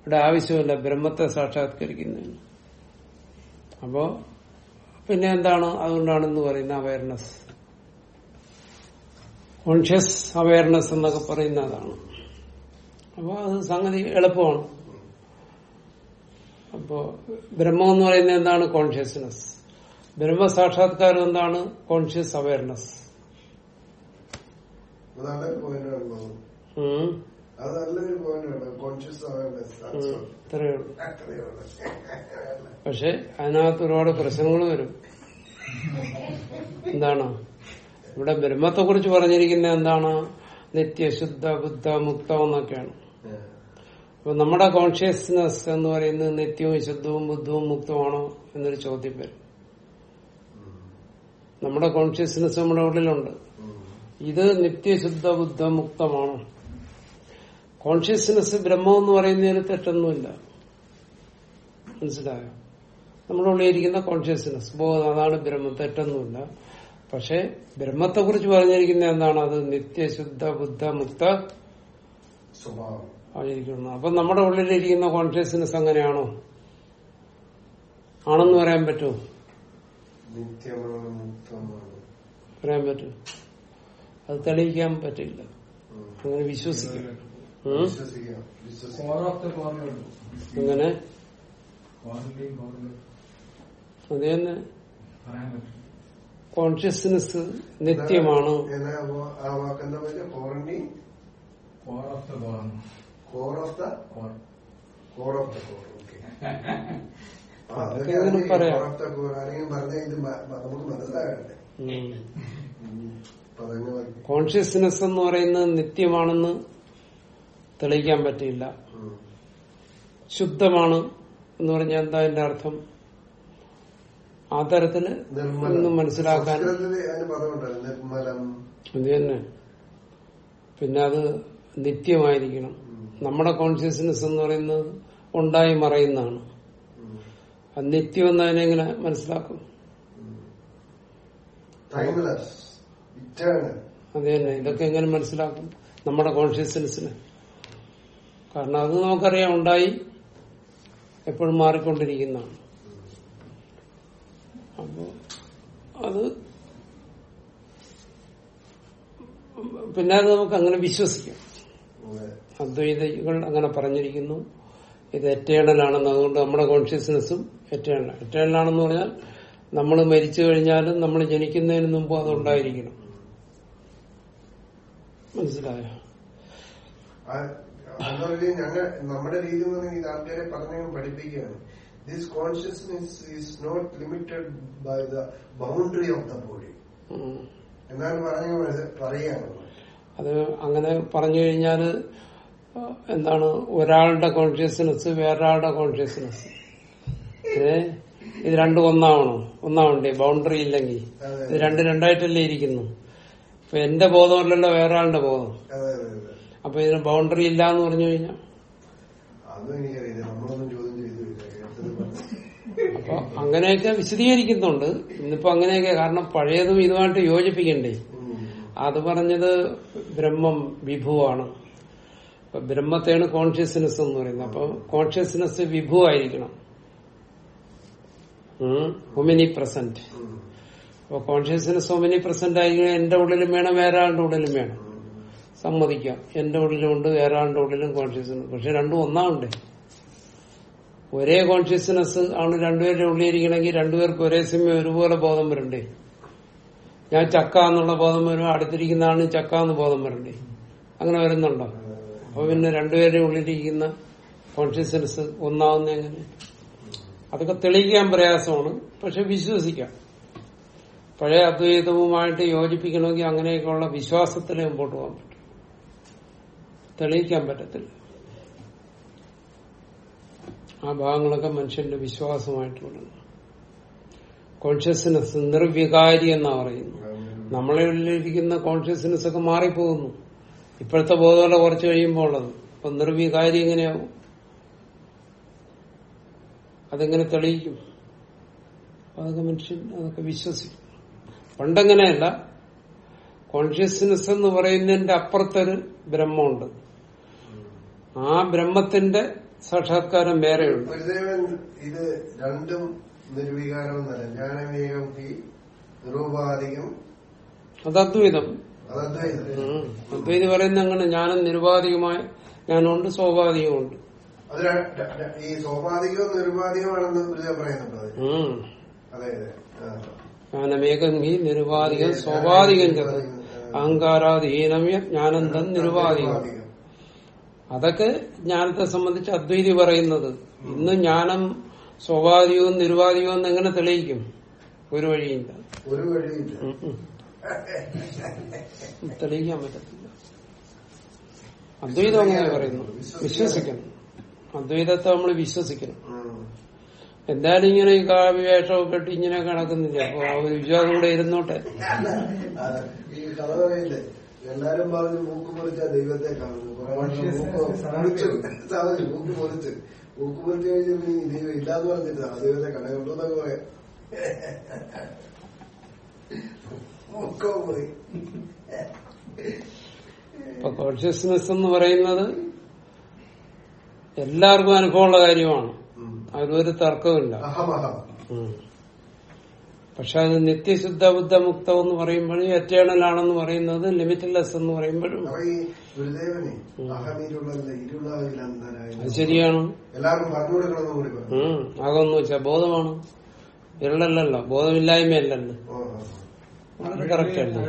ഇവിടെ ആവശ്യമില്ല ബ്രഹ്മത്തെ സാക്ഷാത്കരിക്കുന്നതിന്. അപ്പോ പിന്നെ എന്താണ്? അതുകൊണ്ടാണെന്ന് പറയുന്ന അവയർനെസ് കോൺഷ്യസ് അവയർനെസ് എന്നൊക്കെ പറയുന്ന അതാണ്. അപ്പൊ അത് സംഗതി എളുപ്പമാണ്. അപ്പോ ബ്രഹ്മം എന്ന് പറയുന്നത് എന്താണ്? കോൺഷ്യസ്നെസ് ബ്രഹ്മസാക്ഷാത്കാരം എന്താണ് കോൺഷ്യസ് അവയർനെസ് പക്ഷെ അതിനകത്ത് ഒരുപാട് പ്രശ്നങ്ങൾ വരും. എന്താണ്? ഇവിടെ ബ്രഹ്മത്തെ കുറിച്ച് പറഞ്ഞിരിക്കുന്ന എന്താണ്? നിത്യശുദ്ധ ബുദ്ധ മുക്ത എന്നൊക്കെയാണ്. അപ്പൊ നമ്മുടെ കോൺഷ്യസ്നെസ് എന്ന് പറയുന്നത് നിത്യവും ശുദ്ധവും ബുദ്ധവും മുക്തമാണോ എന്നൊരു ചോദ്യം വരും. നമ്മുടെ കോൺഷ്യസ്നെസ് നമ്മുടെ ഉള്ളിലുണ്ട്. ഇത് നിത്യശുദ്ധ ബുദ്ധ മുക്തമാണ് കോൺഷ്യസ്നെസ് ബ്രഹ്മം എന്ന് പറയുന്നതിന് തെറ്റൊന്നുമില്ല. മനസ്സിലായോ? നമ്മുടെ ഉള്ളിലിരിക്കുന്ന കോൺഷ്യസ്നെസ് ബോധം അതാണ് ബ്രഹ്മം. തെറ്റൊന്നുമില്ല. പക്ഷെ ബ്രഹ്മത്തെ കുറിച്ച് പറഞ്ഞിരിക്കുന്ന എന്താണ്? അത് നിത്യശുദ്ധ ബുദ്ധ മുക്ത സ്വഭാവം അപ്പൊ നമ്മുടെ ഉള്ളിലിരിക്കുന്ന കോൺഷ്യസ്നെസ് അങ്ങനെയാണോ? ആണെന്ന് പറയാൻ പറ്റുമോ? നിത്യമാണ് മുക്തമാണ് പറയാൻ പറ്റും. അത് തെളിയിക്കാൻ പറ്റില്ല. അങ്ങനെ വിശ്വസിക്കും. അങ്ങനെ അത് തന്നെ consciousness നിത്യമാണ്. Core of the core of the core core of the core okay അതൊക്കെ എങ്ങനെ പറയാം? നമുക്ക് മനസ്സിലാകണ്ടേ? കോൺഷ്യസ്നെസ് എന്ന് പറയുന്നത് നിത്യമാണെന്ന് തെളിയിക്കാൻ പറ്റില്ല ശുദ്ധമാണ് എന്ന് പറഞ്ഞാൽ എന്താ അതിന്റെ അർത്ഥം? ആ തരത്തിൽ ഒന്നും മനസ്സിലാക്കാൻ അത് തന്നെ. പിന്നെ അത് നിത്യമായിരിക്കണം. നമ്മുടെ കോൺഷ്യസ്നെസ് എന്ന് പറയുന്നത് ഉണ്ടായി മറയുന്നതാണ്. അത് നിത്യം എന്നതിനെങ്ങനെ മനസ്സിലാക്കും? ടൈംലെസ് ഇറ്റേണൽ അത് തന്നെ. ഇതൊക്കെ എങ്ങനെ മനസ്സിലാക്കും? നമ്മുടെ കോൺഷ്യസ്നെസ്സിന് കാരണം അത് നമുക്കറിയാം ഉണ്ടായി എപ്പോഴും മാറിക്കൊണ്ടിരിക്കുന്നതാണ്. അപ്പോ അത് പിന്നെ അത് നമുക്ക് അങ്ങനെ വിശ്വസിക്കാം അദ്വൈതകൾ അങ്ങനെ പറഞ്ഞിരിക്കുന്നു. ഇത് എറ്റേണലാണെന്ന് അതുകൊണ്ട് നമ്മുടെ കോൺഷ്യസ്നെസ്സും എറ്റേണൽ എറ്റേണൽ ആണെന്ന് പറഞ്ഞാൽ നമ്മൾ മരിച്ചു കഴിഞ്ഞാലും നമ്മൾ ജനിക്കുന്നതിന് മുമ്പ് അതുണ്ടായിരിക്കണം മനസ്സിലായോ? ഞങ്ങൾ നമ്മുടെ രീതി എന്ന് പറഞ്ഞാൽ ഇത് ആൾക്കാരെ പറഞ്ഞു പഠിപ്പിക്കുകയാണ്. Consciousness is not limited by the boundary of the body ഉം. എന്നാണ് പറഞ്ഞു പറയാണ് അത് അങ്ങനെ പറഞ്ഞു കഴിഞ്ഞാൽ എന്താണ് ഒരാളുടെ കോൺഷ്യസ്നെസ് വേറൊരാളുടെ കോൺഷ്യസ്നെസ് ഏ? ഇത് രണ്ടും ഒന്നാവണോ. ഒന്നാവണ്ടേ? ബൗണ്ടറി ഇല്ലെങ്കിൽ ഇത് രണ്ട് രണ്ടായിട്ടല്ലേ ഇരിക്കുന്നു. അപ്പൊ എന്റെ ബോധമല്ലല്ലോ വേറെ ആളുടെ ബോധം. അപ്പൊ ഇതിന് ബൗണ്ടറി ഇല്ല എന്ന് പറഞ്ഞു കഴിഞ്ഞാൽ. അപ്പൊ അങ്ങനെയൊക്കെ വിശദീകരിക്കുന്നുണ്ട്. ഇന്നിപ്പോ അങ്ങനെയൊക്കെ കാരണം പഴയതും ഇതുമായിട്ട് യോജിപ്പിക്കണ്ടേ. അത് പറഞ്ഞത് ബ്രഹ്മം വിഭുവാണ്. അപ്പൊ ബ്രഹ്മത്തെയാണ് കോൺഷ്യസ്നെസ് എന്ന് പറയുന്നത്. അപ്പൊ കോൺഷ്യസ്നെസ് വിഭു ആയിരിക്കണം. Omnipresent. അപ്പൊ കോൺഷ്യസ്നെസ് ഒമിനി പ്രസന്റ് ആയിരിക്കും എന്റെ ഉള്ളിലും വേണം വേറെ ആളുടെ ഉള്ളിലും വേണം. സമ്മതിക്കാം. എന്റെ ഉള്ളിലും ഉണ്ട് വേറെ ആളുടെ ഉള്ളിലും കോൺഷ്യസ്നെസ് പക്ഷെ രണ്ടും ഒന്നാവുണ്ടേ? ഒരേ കോൺഷ്യസ്നെസ് ആണ് രണ്ടുപേരുടെ ഉള്ളിലിരിക്കണമെങ്കിൽ രണ്ടുപേർക്ക് ഒരേ സമയം ഒരുപോലെ ബോധം വരണ്ടേ? ഞാൻ ചക്ക എന്നുള്ള ബോധം വരും അടുത്തിരിക്കുന്ന ആണ് ചക്ക എന്ന് ബോധം വരണ്ടേ? അങ്ങനെ വരുന്നുണ്ടോ? അപ്പൊ പിന്നെ രണ്ടുപേരുടെ ഉള്ളിലിരിക്കുന്ന കോൺഷ്യസ്നെസ് ഒന്നാവുന്ന എങ്ങനെ അതൊക്കെ തെളിയിക്കാൻ പ്രയാസമാണ്. പക്ഷെ വിശ്വസിക്കാം. പഴയ അദ്വൈതവുമായിട്ട് യോജിപ്പിക്കണമെങ്കിൽ അങ്ങനെയൊക്കെയുള്ള വിശ്വാസത്തിൽ മുമ്പോട്ട് പോകാൻ പറ്റും. തെളിയിക്കാൻ പറ്റത്തില്ല. ആ ഭാഗങ്ങളൊക്കെ മനുഷ്യന്റെ വിശ്വാസമായിട്ട് വരുന്നു കോൺഷ്യസ്നെസ് നിർവികാരി എന്നാ പറയുന്നു നമ്മളെ ഉള്ളിലിരിക്കുന്ന കോൺഷ്യസ്നെസ് ഒക്കെ മാറിപ്പോകുന്നു. ഇപ്പോഴത്തെ ബോധമല്ല കുറച്ച് കഴിയുമ്പോൾ ഉള്ളത്. അപ്പൊ നിർവികാരി എങ്ങനെയാവും? അതെങ്ങനെ തെളിയിക്കും? അതൊക്കെ മനുഷ്യൻ അതൊക്കെ വിശ്വസിക്കും. പണ്ടങ്ങനെയല്ല. കോൺഷ്യസ്നെസ് എന്ന് പറയുന്നതിന്റെ അപ്പുറത്തൊരു ബ്രഹ്മമുണ്ട്. ആ ബ്രഹ്മത്തിന്റെ സാക്ഷാത്കാരം വേറെയുണ്ട്. ഇത് രണ്ടും നിർവികാരം നിരൂപാധികം. അത് അദ്വൈതം അദ്വൈതം പറയുന്ന അങ്ങനെ. ജ്ഞാനം നിരുപാധികമായ ജ്ഞാനമുണ്ട് സ്വാഭാവികമുണ്ട്. ഈ സ്വാഭാവികവും നിർവാധികമാണെന്ന് ഗുരുദേവൻ പറയുന്നുണ്ട് അത്. ജ്ഞാനമേകം ഹി നിരുപാധികം സ്വാഭാവികം ചെത് അഹങ്കാരാധീനമ്യ ജ്ഞാനന്തം നിരുപാധികം നിരുപാധികം. അതൊക്കെ ജ്ഞാനത്തെ സംബന്ധിച്ച് അദ്വൈതി പറയുന്നത്. ഇന്ന് ജ്ഞാനം സ്വാഭാവികവും നിരുപാധികവും എന്ന് എങ്ങനെ തെളിയിക്കും? ഒരു വഴിയില്ല. ഒരു വഴിയില്ല. തെളിയിക്കാൻ പറ്റത്തില്ല. അദ്വൈതം അങ്ങനെ പറയുന്നു. വിശ്വസിക്കണം അദ്വൈതത്തെ നമ്മൾ വിശ്വസിക്കണം. എന്തായാലും ഇങ്ങനെ ഈ കാവ്യവേഷമൊക്കെ ഇട്ട് ഇങ്ങനെ കണക്കുന്നില്ല അപ്പൊ ആ ഒരു വിശ്വാസം കൂടെ ഇരുന്നോട്ടെ. ഈ കഥ പറയില്ലേ എല്ലാരും പറഞ്ഞു മൂക്ക് മുറിച്ച ദൈവത്തെ കാണുന്നു മൂക്ക് മൂക്ക് ദൈവം ഇല്ലാന്ന് പറഞ്ഞിട്ട് ആ ദൈവത്തെ കണ്ടുകൊണ്ടു എന്നൊക്കെ പറയാം. മൂക്കോ മുറി ഇപ്പൊ കോൺഷ്യസ്നെസ് എന്ന് പറയുന്നത് എല്ലാവർക്കും അനുഭവമുള്ള കാര്യമാണ്. അതിനൊരു അതിലൊരു തർക്കമില്ല പക്ഷെ അത് നിത്യശുദ്ധ ബുദ്ധ മുക്തം എന്ന് പറയുമ്പോഴും. എറ്റേണൽ ആണെന്ന് പറയുന്നത് ലിമിറ്റ്ലെസ് എന്ന് പറയുമ്പോഴും അത് ശരിയാണ്. അതൊന്നു വെച്ചാ ബോധമാണ്. ഇരുളല്ലല്ലോ. ബോധമില്ലായ്മയല്ലല്ലോ. വളരെ കറക്റ്റ് അല്ലേ?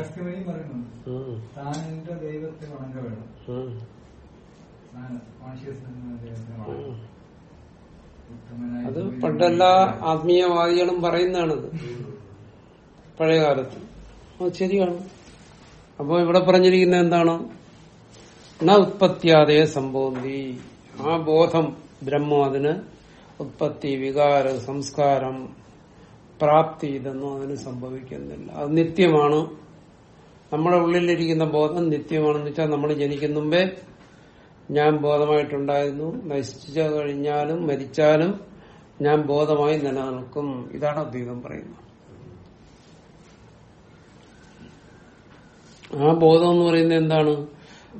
അത് പണ്ടെല്ലാ ആത്മീയവാദികളും പറയുന്നതാണത്. പഴയ കാലത്ത് അത് ശരിയാണ്. അപ്പൊ ഇവിടെ പറഞ്ഞിരിക്കുന്ന എന്താണ്? ന ഉത്പത്തിയാതേ സംഭവന്തി. ആ ബോധം ബ്രഹ്മം അതിന് ഉത്പത്തി വികാരം സംസ്കാരം പ്രാപ്തി ഇതൊന്നും അതിന് സംഭവിക്കുന്നില്ല. അത് നിത്യമാണ്. നമ്മുടെ ഉള്ളിലിരിക്കുന്ന ബോധം നിത്യമാണെന്ന് വെച്ചാൽ നമ്മൾ ജനിക്കുന്ന മുമ്പേ ഞാൻ ബോധമായിട്ടുണ്ടായിരുന്നു. നശിച്ചു കഴിഞ്ഞാലും മരിച്ചാലും ഞാൻ ബോധമായി നിലനിൽക്കും. ഇതാണ് അദ്വൈതം പറയുന്നത്. ആ ബോധം എന്ന് പറയുന്നത് എന്താണ്?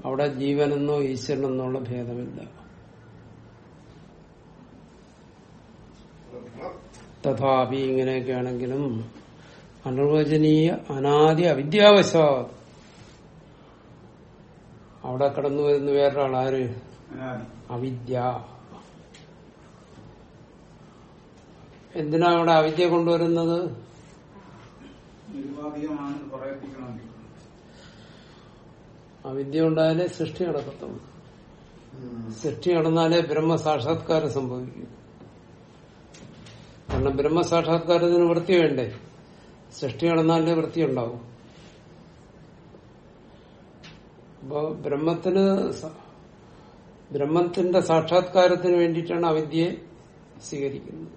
അവിടെ ജീവനെന്നോ ഈശ്വരനെന്നോ ഉള്ള ഭേദമില്ല. തഥാപി ഇങ്ങനെയൊക്കെ ആണെങ്കിലും അനുവചനീയ അനാദി അവിദ്യാവശ അവിടെ കടന്നു വരുന്ന വേറൊരാൾ ആര് അവിദ്യ. എന്തിനാ അവിടെ അവിദ്യ കൊണ്ടുവരുന്നത്? അവിദ്യ ഉണ്ടായാലേ സൃഷ്ടി നടക്കത്തുള്ളൂ. സൃഷ്ടി നടന്നാലേ ബ്രഹ്മസാക്ഷാത്കാരം സംഭവിക്കൂ. കാരണം ബ്രഹ്മസാക്ഷാത്കാരത്തിന് വൃത്തി വേണ്ടേ സൃഷ്ടി നടന്നാലേ വൃത്തി ഉണ്ടാവും അപ്പോ ബ്രഹ്മത്തിന് ബ്രഹ്മത്തിന്റെ സാക്ഷാത്കാരത്തിന് വേണ്ടിയിട്ടാണ് അവിദ്യയെ സ്വീകരിക്കുന്നത്.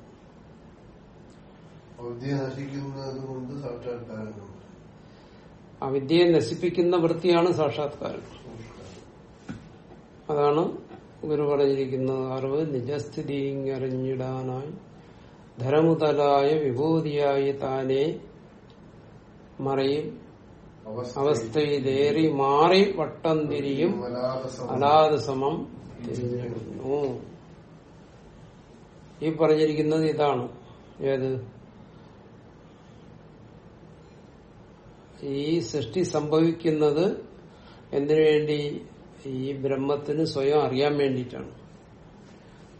അവിദ്യയെ നശിപ്പിക്കുന്ന വൃത്തിയാണ് സാക്ഷാത്കാരം. അതാണ് ഗുരു പറഞ്ഞിരിക്കുന്നത് അറിവ് നിജസ്ഥിതി അറിഞ്ഞിടാനായി ധരമുതലായ വിഭൂതിയായി താനെ മറയും അവസ്ഥയിലേറി മാറി വട്ടം തിരിയും. അലാത് സമം. തിരിഞ്ഞിടുന്നു ഈ പറഞ്ഞിരിക്കുന്നത് ഇതാണ്. ഏത്? ഈ സൃഷ്ടി സംഭവിക്കുന്നത് എന്തിനു വേണ്ടി? ഈ ബ്രഹ്മത്തിന് സ്വയം അറിയാൻ വേണ്ടിയിട്ടാണ്.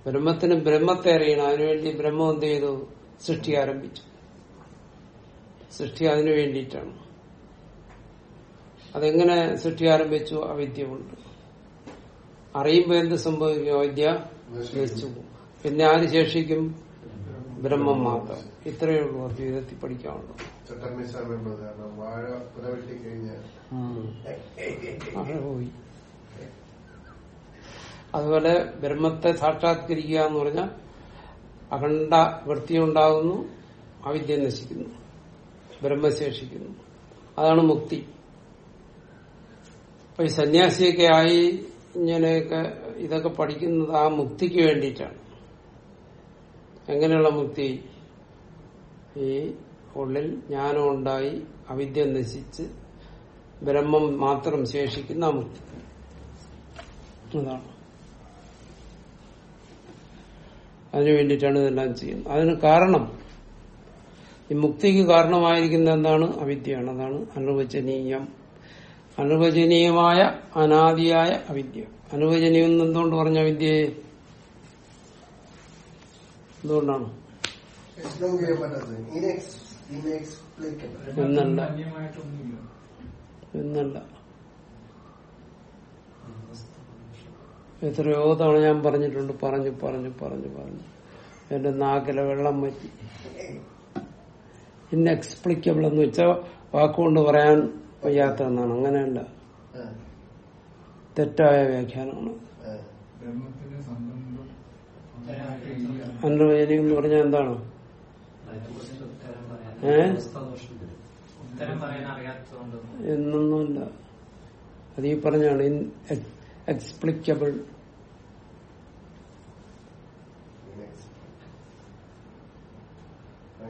ബ്രഹ്മത്തിന് ബ്രഹ്മത്തെ അറിയണം. അതിനുവേണ്ടി ബ്രഹ്മം എന്ത് ചെയ്തു? സൃഷ്ടി ആരംഭിച്ചു. സൃഷ്ടി അതിനു വേണ്ടിയിട്ടാണ്. അതെങ്ങനെ സൃഷ്ടി ആരംഭിച്ചു? അവിദ്യ കൊണ്ട് അറിയുമ്പോൾ എന്ത് സംഭവിക്കും? അവിദ്യ നശിച്ചു പിന്നെ ആര് ശേഷിക്കും? ബ്രഹ്മം മാത്രം. ഇത്രയേ ഉള്ളൂ പഠിക്കാനുള്ളൂ അങ്ങനെ പോയി. അതുപോലെ ബ്രഹ്മത്തെ സാക്ഷാത്കരിക്കുക എന്ന് പറഞ്ഞാൽ അഖണ്ഡ വൃത്തി ഉണ്ടാകുന്നു അവിദ്യ നശിക്കുന്നു ബ്രഹ്മശേഷിക്കുന്നു. അതാണ് മുക്തി. അപ്പൊ ഈ സന്യാസിയൊക്കെ ആയി ഇങ്ങനെയൊക്കെ ഇതൊക്കെ പഠിക്കുന്നത് ആ മുക്തിക്ക് വേണ്ടിയിട്ടാണ്. എങ്ങനെയുള്ള മുക്തി? ഈ ഉള്ളിൽ ജ്ഞാനം ഉണ്ടായി അവിദ്യ നശിച്ച് ബ്രഹ്മം മാത്രം ശേഷിക്കുന്ന ആ മുക്തി. അതാണ്. അതിനു വേണ്ടിയിട്ടാണ് ഇതെല്ലാം ചെയ്യുന്നത്. അതിന് കാരണം ഈ മുക്തിക്ക് കാരണമായിരിക്കുന്ന എന്താണ്? അവിദ്യയാണ്. അതാണ് അനുവചനീയം. അനുവചനീയമായ അനാദിയായ അവിദ്യ. അനുവചനീയം എന്തുകൊണ്ട് പറഞ്ഞ വിദ്യയെ എന്തുകൊണ്ടാണ്? എന്നല്ല. എന്നല്ല. എത്രയോ തവണ ഞാൻ പറഞ്ഞിട്ടുണ്ട്. പറഞ്ഞു പറഞ്ഞു പറഞ്ഞു പറഞ്ഞു. എന്റെ നാക്കിലെ വെള്ളം പറ്റി ഇൻഎക്സ്പ്ലിക്കബിൾ എന്ന് വെച്ചാൽ വാക്കുകൊണ്ട് പറയാൻ വയ്യാത്തതെന്നാണ് അങ്ങനെയല്ല. തെറ്റായ വ്യാഖ്യാനമാണ്. അനുവചനം എന്ന് പറഞ്ഞാൽ എന്താണ്? ഏ? എന്നൊന്നുമില്ല. അത് ഈ പറഞ്ഞാണ് എക്സ്പ്ലിക്കബിൾ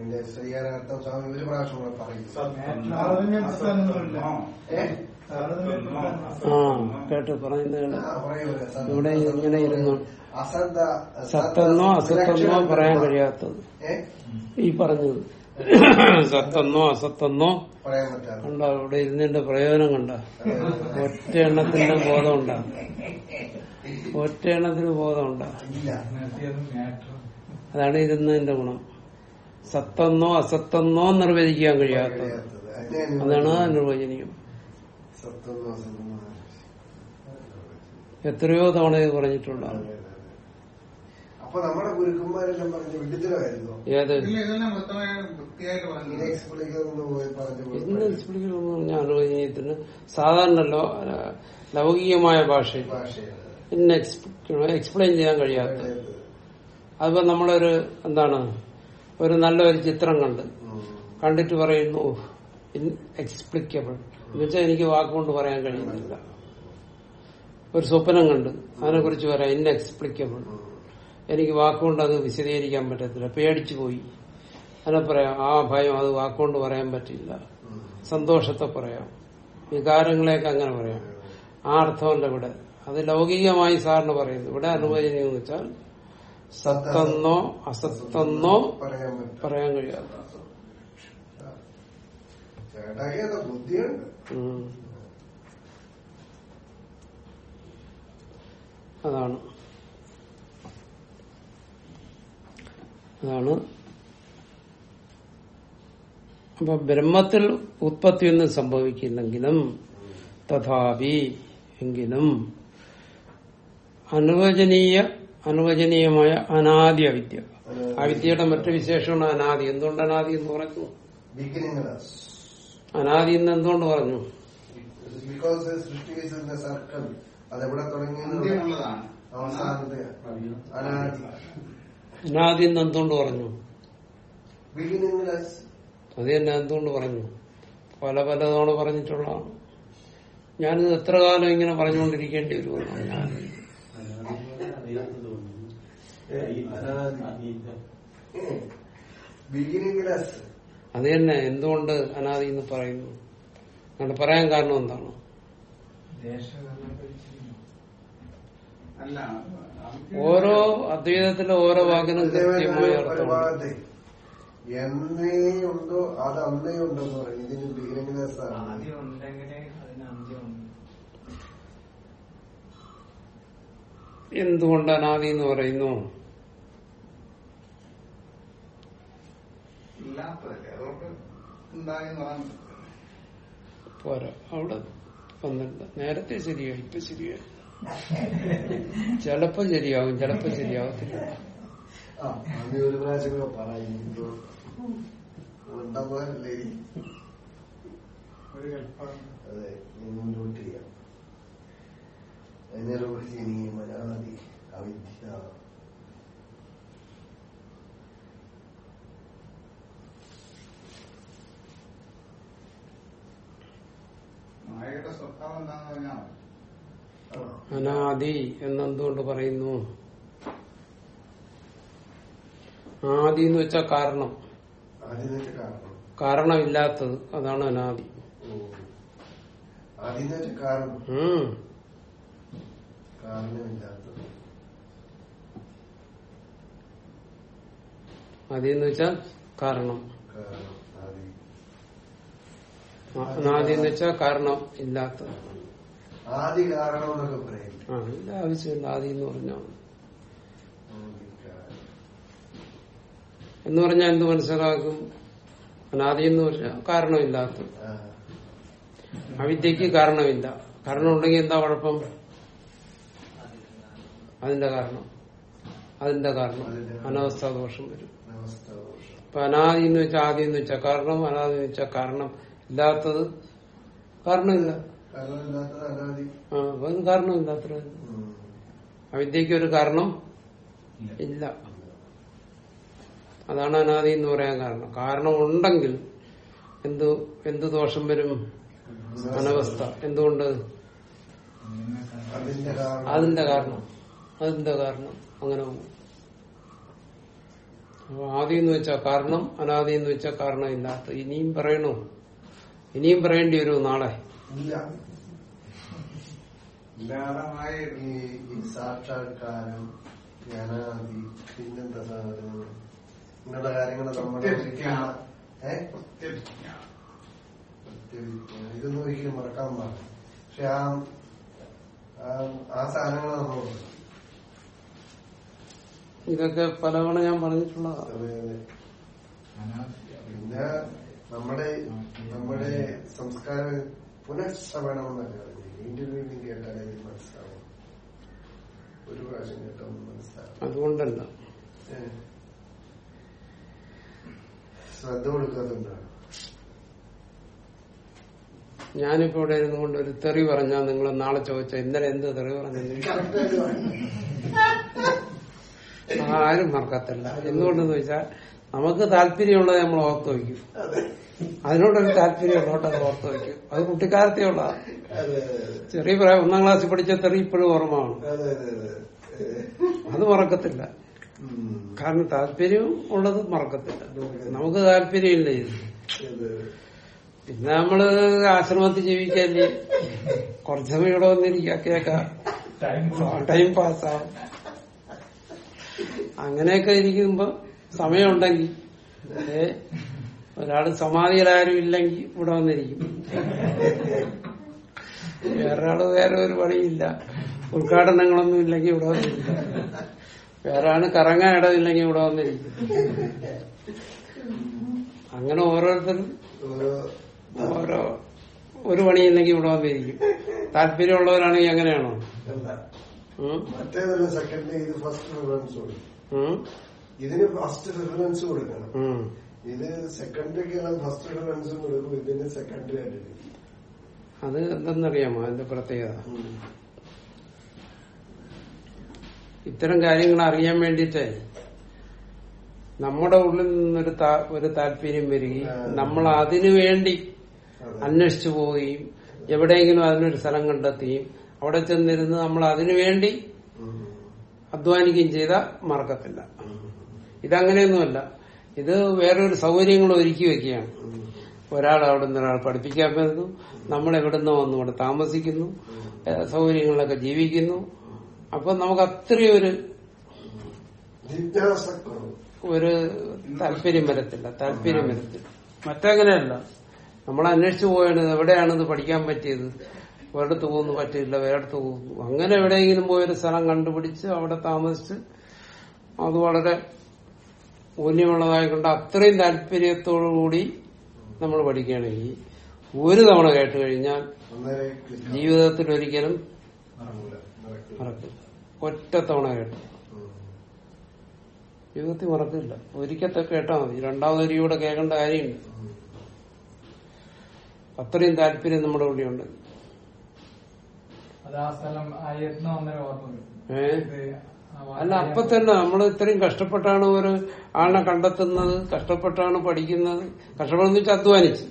അതിന്റെ ശരിയാനർത്ഥം സ്വാമി ഒരു പ്രാവശ്യം കൂടെ പറയും. കേട്ടു പറയുന്നത് ഇവിടെ ഇങ്ങനെ ഇരുന്നു. അസന്ത സത്തെന്നോ അസത്തെന്നോ പറയാൻ കഴിയാത്തത്? ഈ പറഞ്ഞത്. സത്തെന്നോ അസത്തെന്നോ കണ്ട ഇവിടെ ഇരുന്നിന്റെ പ്രയോജനം കണ്ട? ഒറ്റ എണ്ണത്തിന്റെ ബോധം ഉണ്ടാ? ഒറ്റ എണ്ണത്തിന് ബോധം ഉണ്ടാ? അതാണ് ഇരുന്നതിന്റെ ഗുണം. സത്തെന്നോ അസത്തെന്നോ നിർവചിക്കാൻ കഴിയാത്തത്. അതാണ് നിർവചനീയം. എത്രയോ തവണ ഇത് പറഞ്ഞിട്ടുണ്ട്. അപ്പൊ നമ്മുടെ ഗുരുക്കന്മാരെല്ലാം പറഞ്ഞ വിഡിതരായിരുന്നു ഏത്? ഇതെല്ലാം മൊത്തമായി വൃത്തിയായിട്ട് പറഞ്ഞു ഇൻഎക്സ്പ്ലിക്കബിൾ പോയി പറഞ്ഞു ഇന്ന് പറഞ്ഞ. അനുവചനീയത്തിന് സാധാരണ ലൗകികമായ ഭാഷയിൽ ഇന്ന് എക്സ്പ്ലെയിൻ ചെയ്യാൻ കഴിയാത്ത. അതിപ്പോ നമ്മളൊരു എന്താണ്? ഒരു നല്ലൊരു ചിത്രം കണ്ട്. കണ്ടിട്ട് പറയുന്നു എക്സ്പ്ലിക്കബിൾ എന്നുവെച്ചാൽ എനിക്ക് വാക്കുകൊണ്ട് പറയാൻ കഴിയുന്നില്ല. ഒരു സ്വപ്നം കണ്ട്. അതിനെ കുറിച്ച് പറയാം ഇൻഎക്സ്പ്ലിക്കബിൾ എനിക്ക് വാക്കുകൊണ്ട് അത് വിശദീകരിക്കാൻ പറ്റത്തില്ല. പേടിച്ചു പോയി. അതിനെ പറയാം ആ ഭയം അത് വാക്കുകൊണ്ട് പറയാൻ പറ്റില്ല. സന്തോഷത്തെ പറയാം. വികാരങ്ങളെയൊക്കെ അങ്ങനെ പറയാം. ആ അർത്ഥമല്ല ഇവിടെ. അത് ലൗകികമായി സാറിന് പറയുന്നു. ഇവിടെ അനുവചനീയം എന്ന് വെച്ചാൽ സത്തെന്നോ അസത്തെന്നോ പറയാൻ കഴിയാത്ത ബുദ്ധിയുണ്ട്. അതാണ്. അതാണ്. അപ്പൊ ബ്രഹ്മത്തിൽ ഉത്പത്തിയൊന്നും സംഭവിക്കുന്നെങ്കിലും തഥാപി എങ്കിലും അനുവചനീയ അനുവചനീയമായ അനാദി അവിദ്യ. അവിദ്യയുടെ മറ്റു വിശേഷമാണ് അനാദി. എന്തുകൊണ്ട് അനാദി എന്ന് പറഞ്ഞു? അനാദി എന്ന് എന്തുകൊണ്ട് പറഞ്ഞു? ബിക്കോസ് സൃഷ്ടി ഇസ് ഇൻ ദ സർക്കിൾ അതെവിടെ തുടങ്ങി അവസാനത്തെ അനാദി. അനാദി എന്ന് എന്തുകൊണ്ട് പറഞ്ഞു? അത് തന്നെ എന്തുകൊണ്ട് പറഞ്ഞു? പല പല തവണ പറഞ്ഞിട്ടുള്ളതാണ്. ഞാനിത് എത്ര കാലം ഇങ്ങനെ പറഞ്ഞുകൊണ്ടിരിക്കേണ്ടി വരുമെന്നാണ് ഞാൻ അത് തന്നെ എന്തുകൊണ്ട് അനാദി എന്ന് പറയുന്നു? അങ്ങനെ പറയാൻ കാരണം എന്താണ്? അല്ല ഓരോ അദ്വൈതത്തിലെ ഓരോ വാക്കിനും കൃത്യമായ ഒരു അർത്ഥമുണ്ട് എന്നേ ഉണ്ടോ അത് അന്നേ ഉണ്ടെന്ന് പറയും ഇതിന് അന്ത്യമുണ്ട്. എന്തുകൊണ്ട് അനാദി എന്ന് പറയുന്നു? ഇല്ലാത്തതല്ലേ അതുകൊണ്ട് ഉണ്ടായെന്ന് പറയാൻ പറ്റില്ല. പോരാ അവിടെ വന്നിട്ട് നേരത്തെ ശരിയായി ഇപ്പൊ ശരിയായി. ചിലപ്പോ ശരിയാവും ചിലപ്പോ ശരിയാവത്തില്ല. ഒരു പ്രാവശ്യം കൂടെ അതെ മുന്നോട്ട് ചെയ്യാം. നിർവചനീയം മലയാളി അവിദ്യ മായയുടെ സ്വഭാവം പറഞ്ഞാൽ. അനാദി എന്നെന്തുകൊണ്ട് പറയുന്നു? ആദി എന്ന് വെച്ചാൽ കാരണം. കാരണമില്ലാത്തത് അതാണ് അനാദി. അതിന്ന് വെച്ചാ കാരണം. ആദി എന്ന് വെച്ചാൽ അനാദി എന്ന് വെച്ചാൽ കാരണം ഇല്ലാത്ത ആദി കാരണം എന്നൊക്കെ പറയും. ആ ഇല്ല ആവശ്യമില്ല. ആദി എന്ന് പറഞ്ഞാൽ. എന്ന് പറഞ്ഞാൽ എന്ത് മനസ്സിലാക്കും? അനാദി എന്ന് പറഞ്ഞാൽ കാരണമില്ലാത്ത. അവിദ്യക്ക് കാരണമില്ല. കാരണം ഉണ്ടെങ്കിൽ എന്താ കുഴപ്പം? അതിന്റെ കാരണം. അതിന്റെ കാരണം അനാവസ്ഥാദോഷം വരും. അപ്പൊ ഇപ്പൊ അനാദി എന്ന് വെച്ചാൽ ആദ്യം എന്ന് വെച്ചാൽ കാരണം അനാദി എന്ന് വെച്ചാൽ കാരണം. ഇല്ലാത്തത് കാരണമില്ല. ആ കാരണമില്ലാത്തത്. ഉം. അവിദ്യക്ക് ഒരു കാരണം ഇല്ല. അതാണ് അനാദി എന്ന് പറയാൻ കാരണം. കാരണം ഉണ്ടെങ്കിൽ എന്ത് എന്ത് ദോഷം വരും? അനവസ്ഥ. എന്തുകൊണ്ട്? അതിന്റെ കാരണം. അതിന്റെ കാരണം. അങ്ങനെ അപ്പൊ ആദി എന്ന് വെച്ചാൽ കാരണം അനാദി എന്ന് വെച്ചാൽ കാരണം ഇല്ലാത്ത ഇനിയും പറയണോ? ഇനിയും പറയേണ്ടി വരുമോ നാളെ. ഈ സാക്ഷാത്കാരം ജ്ഞാനാദി പിന്നെന്താ ഇങ്ങനെയുള്ള കാര്യങ്ങൾ നമ്മുടെ. ഇതൊന്നും ഒരിക്കലും മറക്കാൻ പാടില്ല. പക്ഷെ ആ ആ- സാധനങ്ങൾ നമ്മളുണ്ട് ഇതൊക്കെ പലവണ ഞാൻ പറഞ്ഞിട്ടുള്ളതാണ് അതെ അതെ. അനാദി പിന്നെ നമ്മുടെ നമ്മുടെ സംസ്കാരം പുനഃശ്രവണമെന്നല്ല വീണ്ടും വീണ്ടും കേട്ടാലേ ഇത് മനസ്സിലാവും. ഒരു പ്രാവശ്യം കേട്ടൊന്നും മനസ്സിലാവും അതുകൊണ്ടല്ല. ശ്രദ്ധ കൊടുക്കാത്തതുകൊണ്ടാണ് ഞാനിപ്പോ ഇവിടെ ഇരുന്നു കൊണ്ട് ഒരു തെറി പറഞ്ഞാൽ നിങ്ങൾ നാളെ ചോദിച്ച ഇന്നലെ എന്ത് തെറി പറഞ്ഞു പറഞ്ഞു. ആരും മറക്കത്തില്ല. എന്തുകൊണ്ടെന്ന് ചോദിച്ചാൽ നമുക്ക് താല്പര്യമുള്ളത് നമ്മൾ ഓർത്ത് വയ്ക്കും. അതിനോടൊരു താല്പര്യം അത് ഓർത്ത് വയ്ക്കും അത് കുട്ടിക്കാലത്തേ ഉള്ളതാണ് അതെ അതെ ചെറിയ പ്രായം ഒന്നാം ക്ലാസ്സിൽ പഠിച്ച തെറി ഇപ്പോഴും ഓർമ്മമാണ് അതെ മറക്കത്തില്ല. കാരണം താല്പര്യം ഉള്ളത് മറക്കത്തില്ല. നമുക്ക് താല്പര്യമില്ല ഇത്. ഇത് പിന്നെ നമ്മൾ ആശ്രമത്തിൽ ജീവിക്കല്ലേ? കുറച്ച് സമയം ഇവിടെ വന്നിരിക്കാം കേക്കാം. ടൈം ടൈം പാസ്സാവും അങ്ങനെയൊക്കെ ഇരിക്കുമ്പോ സമയമുണ്ടെങ്കിൽ ഏ ഒരാൾ സമാധിയിലാരും ഇല്ലെങ്കിൽ ഇവിടെ വന്നിരിക്കും. വേറൊരാൾ വേറെ ഒരു പണിയില്ല. ഉദ്ഘാടനങ്ങളൊന്നും ഇല്ലെങ്കിൽ ഇവിടെ വന്നിരിക്കും. വേറെ ആൾ കറങ്ങാൻ ഇടമില്ലെങ്കിൽ ഇവിടെ വന്നിരിക്കും. അങ്ങനെ ഓരോരുത്തരും ഓരോ ഒരു പണിയില്ലെങ്കിൽ ഇവിടെ വന്നിരിക്കും. താല്പര്യമുള്ളവരാണെങ്കിൽ അങ്ങനെയാണോ? മറ്റേതല്ല സെക്കൻഡ് ഇത് ഫസ്റ്റ് പ്രിഫറൻസ് കൊടുക്കും? ഇതിന് ഫസ്റ്റ് പ്രിഫറൻസ് കൊടുക്കണം. ഇത് സെക്കൻഡറിക്കാണ് ഫസ്റ്റ് പ്രിഫറൻസ് കൊടുക്കും ഇതിന് സെക്കൻഡറി ആയിട്ട് അത് എന്തെന്നറിയാമോ? അതിന്റെ പ്രത്യേകത. ഇത്തരം കാര്യങ്ങൾ അറിയാൻ വേണ്ടിയിട്ട് നമ്മുടെ ഉള്ളിൽ നിന്നൊരു ഒരു താല്പര്യം വരികയും നമ്മൾ അതിനു വേണ്ടി അന്വേഷിച്ചു പോവുകയും എവിടെയെങ്കിലും അതിനൊരു സ്ഥലം കണ്ടെത്തുകയും അവിടെ ചെന്നിരുന്ന് നമ്മൾ അതിനു വേണ്ടി അധ്വാനിക്കുകയും ചെയ്ത മറക്കത്തില്ല ഇതങ്ങനെയൊന്നുമല്ല. ഇത് വേറൊരു സൗകര്യങ്ങൾ ഒരുക്കി വെക്കുകയാണ്. ഒരാൾ അവിടെ നിന്ന് ഒരാൾ പഠിപ്പിക്കാൻ വരുന്നു നമ്മൾ എവിടുന്നോ വന്നു ഇവിടെ താമസിക്കുന്നു സൗകര്യങ്ങളിലൊക്കെ ജീവിക്കുന്നു. അപ്പൊ നമുക്ക് അത്രയും ഒരു താല്പര്യം വരത്തില്ല താല്പര്യം വരത്തില്ല. മറ്റങ്ങനെയല്ല? നമ്മൾ അന്വേഷിച്ചു പോയാണ് എവിടെയാണ് ഇത് പഠിക്കാൻ പറ്റിയത്. ഒരിടത്ത് പോകുന്നു പറ്റില്ല വേറെടുത്ത് പോകുന്നു. അങ്ങനെ എവിടെയെങ്കിലും പോയൊരു സ്ഥലം കണ്ടുപിടിച്ച് അവിടെ താമസിച്ച് അത് വളരെ മൂല്യമുള്ളതായിക്കൊണ്ട് അത്രയും താല്പര്യത്തോടുകൂടി നമ്മൾ പഠിക്കുകയാണെങ്കിൽ ഒരു തവണ കേട്ട് കഴിഞ്ഞാൽ. ജീവിതത്തിൽ ഒരിക്കലും മറക്കില്ല. ഒറ്റ തവണ കേട്ടു. ജീവിതത്തിൽ മറക്കില്ല. ഒരിക്കത്തെ കേട്ടാൽ മതി. രണ്ടാമതൊരിയൂടെ കേൾക്കേണ്ട കാര്യമില്ല. ഉം. അത്രയും താല്പര്യം നമ്മുടെ കൂടെ ഉണ്ട്. ആ അല്ല അപ്പൊ തന്നെ നമ്മൾ ഇത്രയും കഷ്ടപ്പെട്ടാണ് ഒരു ആളിനെ കണ്ടെത്തുന്നത് കഷ്ടപ്പെട്ടാണ് പഠിക്കുന്നത്. കഷ്ടപ്പെടുന്ന വെച്ചാൽ അധ്വാനിച്ച്.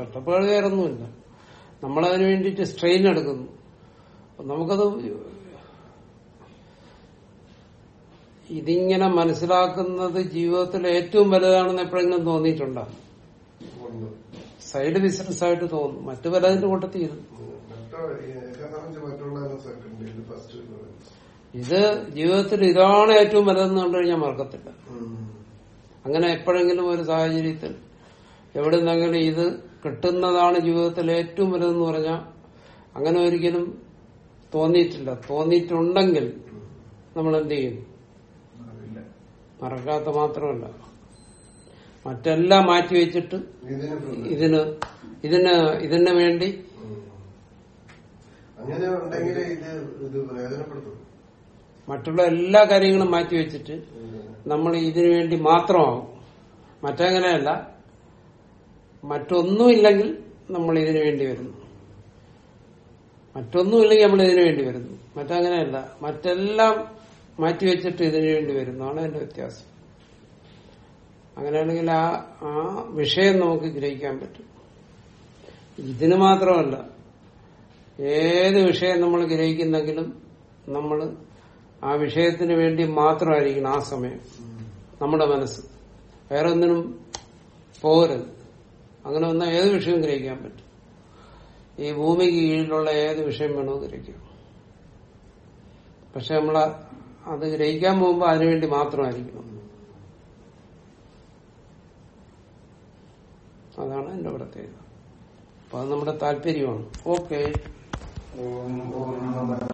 കഷ്ടപ്പാട് വേറൊന്നുമില്ല. നമ്മളതിനു വേണ്ടിയിട്ട് സ്ട്രെയിൻ എടുക്കുന്നു. നമുക്കത് ഇതിങ്ങനെ മനസ്സിലാക്കുന്നത് ജീവിതത്തിൽ ഏറ്റവും വലുതാണെന്ന് എപ്പോഴെങ്കിലും തോന്നിയിട്ടുണ്ടോ. സൈഡ് ബിസിനസ് ആയിട്ട് തോന്നും. മറ്റു പലതിന്റെ കൂട്ടത്തിൽ ഇത് ഉം. മറ്റോ എന്നെ സംബന്ധിച്ച് മറ്റുള്ളവരും സെക്കൻഡ് ഇത് ഫസ്റ്റ് പ്രിഫറൻസ് ഇത് ജീവിതത്തിൽ ഇതാണ് ഏറ്റവും വലുതെന്ന് കണ്ടു കഴിഞ്ഞാൽ മറക്കത്തില്ല. അങ്ങനെ എപ്പോഴെങ്കിലും ഒരു സാഹചര്യത്തിൽ എവിടെ നിന്നെങ്കിലും ഇത് കിട്ടുന്നതാണ് ജീവിതത്തിൽ ഏറ്റവും വലുതെന്ന് പറഞ്ഞാൽ അങ്ങനെ ഒരിക്കലും തോന്നിയിട്ടില്ല. തോന്നിയിട്ടുണ്ടെങ്കിൽ നമ്മൾ എന്ത് ചെയ്യും. മറക്കാത്ത മാത്രമല്ല. മറ്റെല്ലാം മാറ്റിവെച്ചിട്ട് ഇതിന് പ്രിഫറൻസ്. ഇതിന് ഇതിന് ഇതിന് വേണ്ടി അങ്ങനെ ഉണ്ടെങ്കിൽ ഇത് ഇത് പ്രയോജനപ്പെടുത്തും മറ്റുള്ള എല്ലാ കാര്യങ്ങളും മാറ്റി വെച്ചിട്ട് നമ്മൾ ഇതിനു വേണ്ടി മാത്രമാവും. മറ്റങ്ങനെയല്ല മറ്റൊന്നുമില്ലെങ്കിൽ നമ്മൾ ഇതിനു വേണ്ടി വരുന്നു. മറ്റൊന്നുമില്ലെങ്കിൽ നമ്മൾ ഇതിനു വേണ്ടി വരുന്നു. മറ്റങ്ങനെയല്ല മറ്റെല്ലാം മാറ്റിവെച്ചിട്ട് ഇതിനു വേണ്ടി വരുന്നു. ആണ് അതിന്റെ വ്യത്യാസം. അങ്ങനെയാണെങ്കിൽ ആ ആ വിഷയം നമുക്ക് ഗ്രഹിക്കാൻ പറ്റും. ഇതിന് മാത്രമല്ല ഏത് വിഷയം നമ്മൾ ഗ്രഹിക്കുന്നെങ്കിലും നമ്മൾ ആ വിഷയത്തിന് വേണ്ടി മാത്രമായിരിക്കണം ആ സമയം. നമ്മുടെ മനസ്സ്. വേറെ ഒന്നിനും പോകരുത്. അങ്ങനെ വന്നാൽ ഏത് വിഷയം ഗ്രഹിക്കാൻ പറ്റും. ഈ ഭൂമിക്ക് കീഴിലുള്ള ഏത് വിഷയം വേണോ ഗ്രഹിക്കാം. പക്ഷെ നമ്മൾ അത് ഗ്രഹിക്കാൻ പോകുമ്പോൾ അതിനുവേണ്ടി മാത്രമായിരിക്കണം. അതാണ് എന്റെ പ്രത്യേകത. അപ്പൊ അത് നമ്മുടെ താല്പര്യമാണ്. ഓക്കെ.